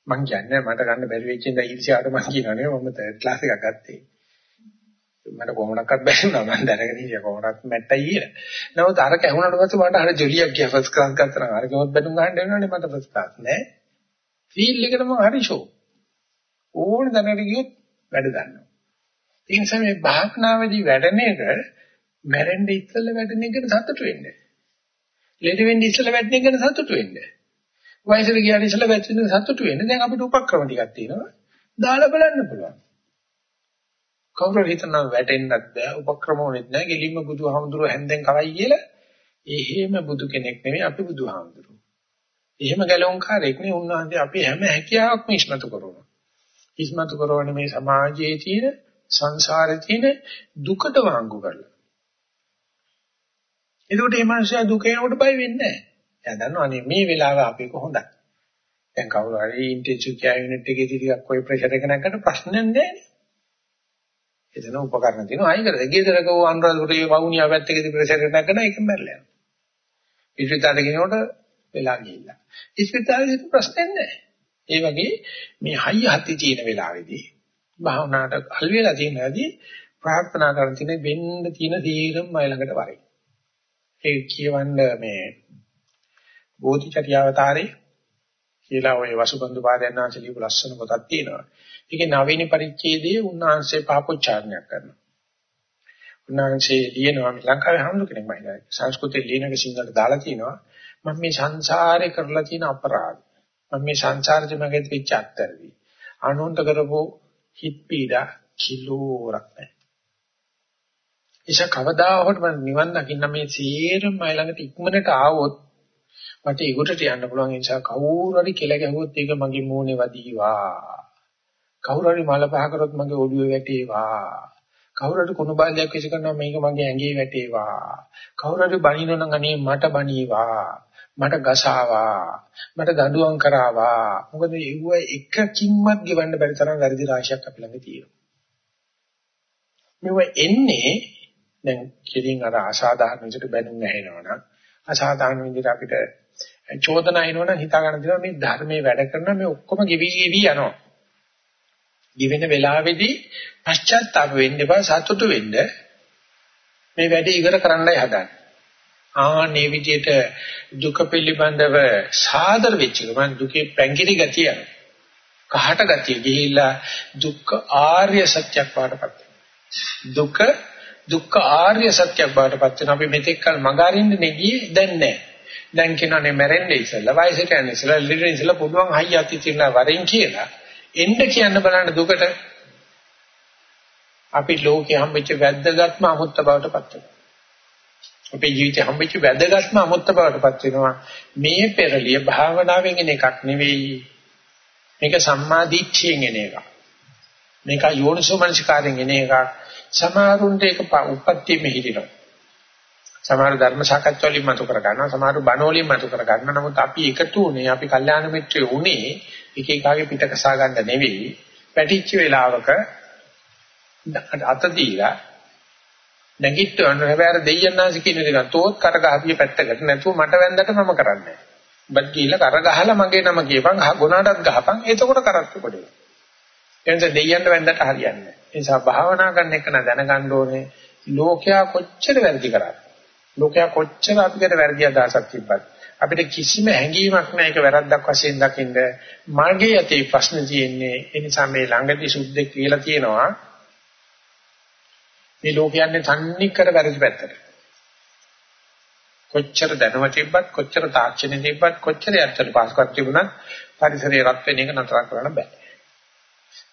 මං කියන්නේ මට ගන්න බැරි වෙච්ච ඉඳලා ඊර්ෂ්‍යාවට මං කියනනේ මම තර්ඩ් ක්ලාස් එකක් ගත්තේ. මට කොහොමඩක්වත් බැහැ නෑ මම දැනගෙන ඉන්නේ කොහොමඩක් මැට්ටයි කියලා. නමුත් අර කැහුණාට පස්සේ මට අර ජොලියක් ගියා ෆස්ට් ක්ලාස් ගත්තා නම් අර කෙමොත් බැටුම් ගහන්න වෙනවනේ මට ෆස්ට් ක්ලාස් නෑ. ෆීල් එකටම හරි ෂෝ. ඕන දැනගෙන ගියොත් වැඩ ගන්නවා. ඒ නිසා මේ භාවනාවේදී වැඩන එක මැරෙන්න ඉස්සෙල්ලා වැඩන එකට සතුටු වෙන්න. ලෙඩ වෙන්න ඉස්සෙල්ලා වැඩන එකට සතුටු වෙන්න. වයසට ගියාට ඉස්සෙල්ලා වැඩන සතුටු වෙන්න. දැන් අපිට උපක්‍රම ටිකක් තියෙනවා. දාලා බලන්න පුළුවන්. කවුරු හිතනවා වැටෙන්නත් බෑ උපක්‍රම වුණෙත් නෑ ගෙලින්ම බුදුහාමුදුරුවෝ හැන්දෙන් කවයි කියලා එහෙම බුදු කෙනෙක් නෙමෙයි අපි බුදුහාමුදුරුවෝ. එහෙම ගැලවුම්කාරයෙක් නෙවෙයි උන්වහන්සේ අපි හැම හැකියාවක්ම ඉස්මතු කරනවා. ඉස්මතු කරවන්නේ මේ සමාජයේ තියෙන සංසාරේ තියෙන දුකට වංගු කරලා. එතකොට මේ මනුස්සයා දුකේනකොට බය වෙන්නේ නැහැ. එයා දන්නවා අනේ මේ වෙලාව අපි කොහොඳයි. දැන් කවුරු හරි ඉන්ටෙන්සිව් කෙයාර් යුනිට් එකේ ඉතිරියක් කොයි ප්‍රෙෂර් එක නැගකට ප්‍රශ්නයක් නැහැ. එතන උපකරණ තියෙනවා අයින් කරලා ගෙදරක අනුරාධපුරයේ වවුනියා පැත්තකදී ප්‍රෙෂර් එක නැගන එක මැරලා යනවා. ඉස්පිතාලේ ගෙනකොට වෙලා ගිහිල්ලා. ඉස්පිතාලේ ප්‍රශ්නයක් නැහැ. ඒ වගේ මේ හයිය හති තියෙන වෙලාවේදී භාවනාවට අල් වෙලා තියෙනදී ප්‍රාර්ථනා කරන තියෙන වෙන්න තියෙන තීරම් මයි ළඟට වරේ. ඒ කියවන්න මේ බෝධිචර්යාවතාරේ කියලා ওই වසුබන්දු පාදයන් වහන්සේ ලියපු ලස්සන පොතක් තියෙනවා. ඒකේ නවීන පරිච්ඡේදයේ උන්වහන්සේ පාපොච්චාරණයක් කරනවා. උන්වහන්සේ ලියනවා මේ ලංකාවේ හඳු කෙනෙක් මම හිතන්නේ. සංස්කෘතේ ලියනක සිංහලට දාලා තිනවා මම මේ සංසාරේ කරලා තියෙන අපරාධ. මම මේ සංසාරෙදි මගේ වෙච්ච අත්තරවි. අනුන්ට කරපු හිත් පීඩා කිලෝරක් නැහැ. ඒස කවදා හොට මම නිවන් දකින්න මේ සීරම මයි ළඟට ඉක්මනට ආවොත් මට ඒකට යන්න පුළුවන් ඒ නිසා කවුරු හරි කෙල ගැහුවොත් ඒක මගේ මූණේ වදීවා. කවුරු හරි මල පහ කරොත් මගේ ඔළුවේ වැටේවා. කවුරු හරි කුණු බාල්දියක් විශ් කරනවා මේක මගේ ඇඟේ වැටේවා. කවුරු හරි බනිනවා නම් අනේ මට බනීවා. මට ගසාවා. මට දඬුවම් කරාවා. මොකද ඒව එකකින්වත් ගෙවන්න බැරි තරම් වැරදි රාශියක් අපි ළඟ තියෙනවා. මේව එන්නේ දැන් කෙලින් අර අසාධාරණ විදිහට බැනුම් ඇහෙනවනම් අසාධාරණ විදිහට අපිට චෝදනා එනවනම් හිතා ගන්න දෙනවා මේ ධර්මයේ වැඩ කරන මේ ඔක්කොම ගෙවි ගෙවි යනවා. ගෙවෙන වෙලාවේදී පශ්චාත්තාප වෙන්න එපා සතුටු වෙන්න. මේ වැඩේ ඉවර කරන්නයි හදන්නේ. ආනේ විදියට දුක පිළිබඳව සාදර වෙච්ච ගමන් දුකේ පැංගිරි ගතිය කහට ගතිය ගිහිල්ලා දුක්ඛ ආර්ය සත්‍යයක් වඩපත් දුක දුක්ඛ ආර්ය සත්‍යයක් වඩපත් වෙන අපි මෙතෙක් කල මගහරින්න නෙගියේ දැන් නැහැ. දැන් කියනනේ මැරෙන්නේ ඉස්සෙල්ලා වයසට යන්නේ ඉස්සෙල්ලා ලිඩින් ඉස්සෙල්ලා පුළුවන් හයිය අති තියලා වරෙන් කියලා. එන්න කියන්න බලන්න දුකට අපි ලෝකේ හම්බෙච්ච වැද්දගත්ම අමුත්ත බවට පත් වෙනවා. අපේ ජීවිතේ හම්බෙච්ච වැදගත්ම අමුත්ත බවටපත් වෙනවා. මේ පෙරලිය භාවනාවෙන් එන එකක් නෙවෙයි. මේක සම්මාදිච්ඡයෙන් එන එකක්. මේක යෝනිසෝමනසිකාරයෙන් එන එකක්. සමහරුන්ට ඒක උපත්ති මෙහිදිනවා. සමහර ධර්ම සාකච්ඡා වලින් මතු කර ගන්නවා සමහර බණ වලින් මතු කර ගන්නවා. නමුත් අපි එකතු උනේ අපි කල්යාණ මිත්‍රයෝ උනේ එක එකාගේ පිට කසා ගන්න නෙවෙයි. පැටිච්ච වෙලාවක අත දීලා නැගිටවන්න හැබැයි දෙයයන්ාසි කියන දේ තෝත් කර ගහපිය පැත්තකට. නැතුව මට වැන්දට මම කරන්නේ බත් ගිහිල්ලා කර ගහලා මගේ නම කියපන් ගුණාටත් ගහපන්. එතකොට කරත්තු කොටේ එනිසා දෙයයන්ට වැන්දට හරියන්නේ නැහැ ඒ නිසා භාවනා කරන එක දැනගන්න ඕනේ ලෝකයා කොච්චර වැරදි කරා ලෝකයා කොච්චර අපිට වැරදි අදහසක් තිබ්බත් අපිට කිසිම හැඟීමක් නැහැ ඒක වැරද්දක් වශයෙන් දකින්න. මාර්ගයේ යතේ ප්‍රශ්න තියෙන්නේ ඒ නිසා මේ ළඟදී සුද්ධෙක් කියලා තියෙනවා මේ ලෝකයන්නේ තන්නේ කර වැරදි පැත්තට. කොච්චර දැනුම තිබ්බත් කොච්චර තාක්ෂණය තිබ්බත් කොච්චර යත්තර පාස්කම් තිබුණත් පරිසරයේ රත් වෙන එක නතර කරන්න බෑ.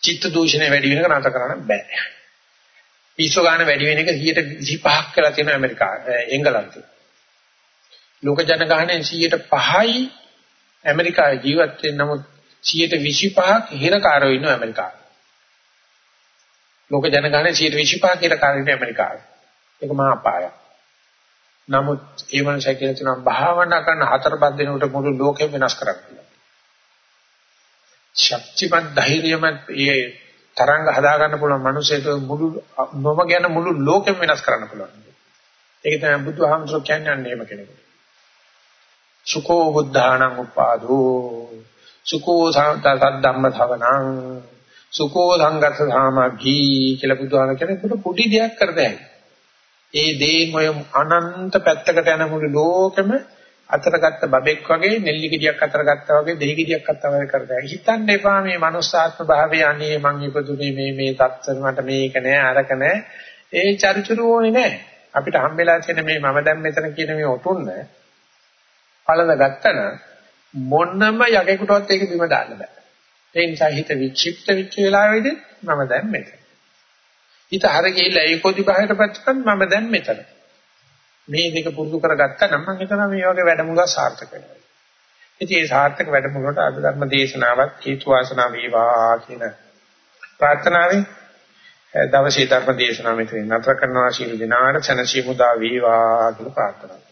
චිත්ත දූෂණය වැඩි වෙන එක නතර කරන්න බෑ. පිස්සු ගන්න වැඩි වෙන එක 125ක් කියලා තියෙන ඇමරිකාව එංගලන්තේ. ලෝක ජනගහනයෙන් 105යි ඇමරිකාවේ ජීවත් වෙන නමුත් 125ක් හිරකාරයෝ ඉන්නවා ඇමරිකාවේ. ලෝක ජනගහනයෙන් 125ක් හිරකාරයෝ ඉන්නවා ඇමරිකාවේ. ඒක මහා අපායක්. නමුත් ඒ මනසයි කියලා තියෙනවා භාවනා කරන හතර පහ දිනකට මුළු ලෝකෙම වෙනස් කරන්න. ශක්තිමත් ධෛර්යමත් ඒ තරංග හදා ගන්න පුළුවන් මිනිසෙට මුළු නොම ගැන මුළු ලෝකෙම වෙනස් කරන්න පුළුවන්. ඒක තමයි බුදුහාමුදුර කියන්නේ එහෙම කෙනෙකුට. සුකෝ බුද්ධාණං උපාදෝ සුකෝ සද්දම්ම ධවනං සුකෝ සංගත සාමග්ගී කියලා බුදුහාම කෙනෙකුට පුඩි දෙයක් කරදැයි. ඒ දේම ඔය අනන්ත පැත්තකට යන මුළු ලෝකෙම අතර ගත්ත බබෙක් වගේ නෙල්ලි ගෙඩියක් අතර ගත්තා වගේ දෙහි ගෙඩියක් අතර වගේ කරදා. හිතන්න එපා මේ මනුස්සාත්ම භාවය අනේ මං ඉපදුනේ මේ මේ தත්තර මට මේක නෑ අරක නෑ. ඒ චරිචුරු ඕනේ නෑ. අපිට හම්බෙලා තියෙන මේ මම දැන් මෙතන කියන මේ ඔතුන්න පළඳ ගත්තන මොන්නම යකෙකුටවත් ඒක බිම දාන්න බෑ. ඒ නිසා හිත වික්ෂිප්ත වෙච්ච වෙලාවෙදී මම දැන් මෙතන. හිත හර ගිහිල්ලා ඒකෝදි බාහිරපත් කරන් මම දැන් මෙතන. මේ දෙක පුරුදු කරගත්තා නම් මම හිතනවා මේ වගේ වැඩමුළුවක් සාර්ථක වෙනවා. ඉතින් ඒ සාර්ථක වැඩමුළුවට අද ධර්ම දේශනාවක් හේතු වාසනා වේවා කියන ප්‍රාර්ථනාවෙන් දවසේ ධර්ම දේශනාව මෙතන නතර කරනවා ශීල දිනාට සනසි මුදා වේවා කියලා ප්‍රාර්ථනා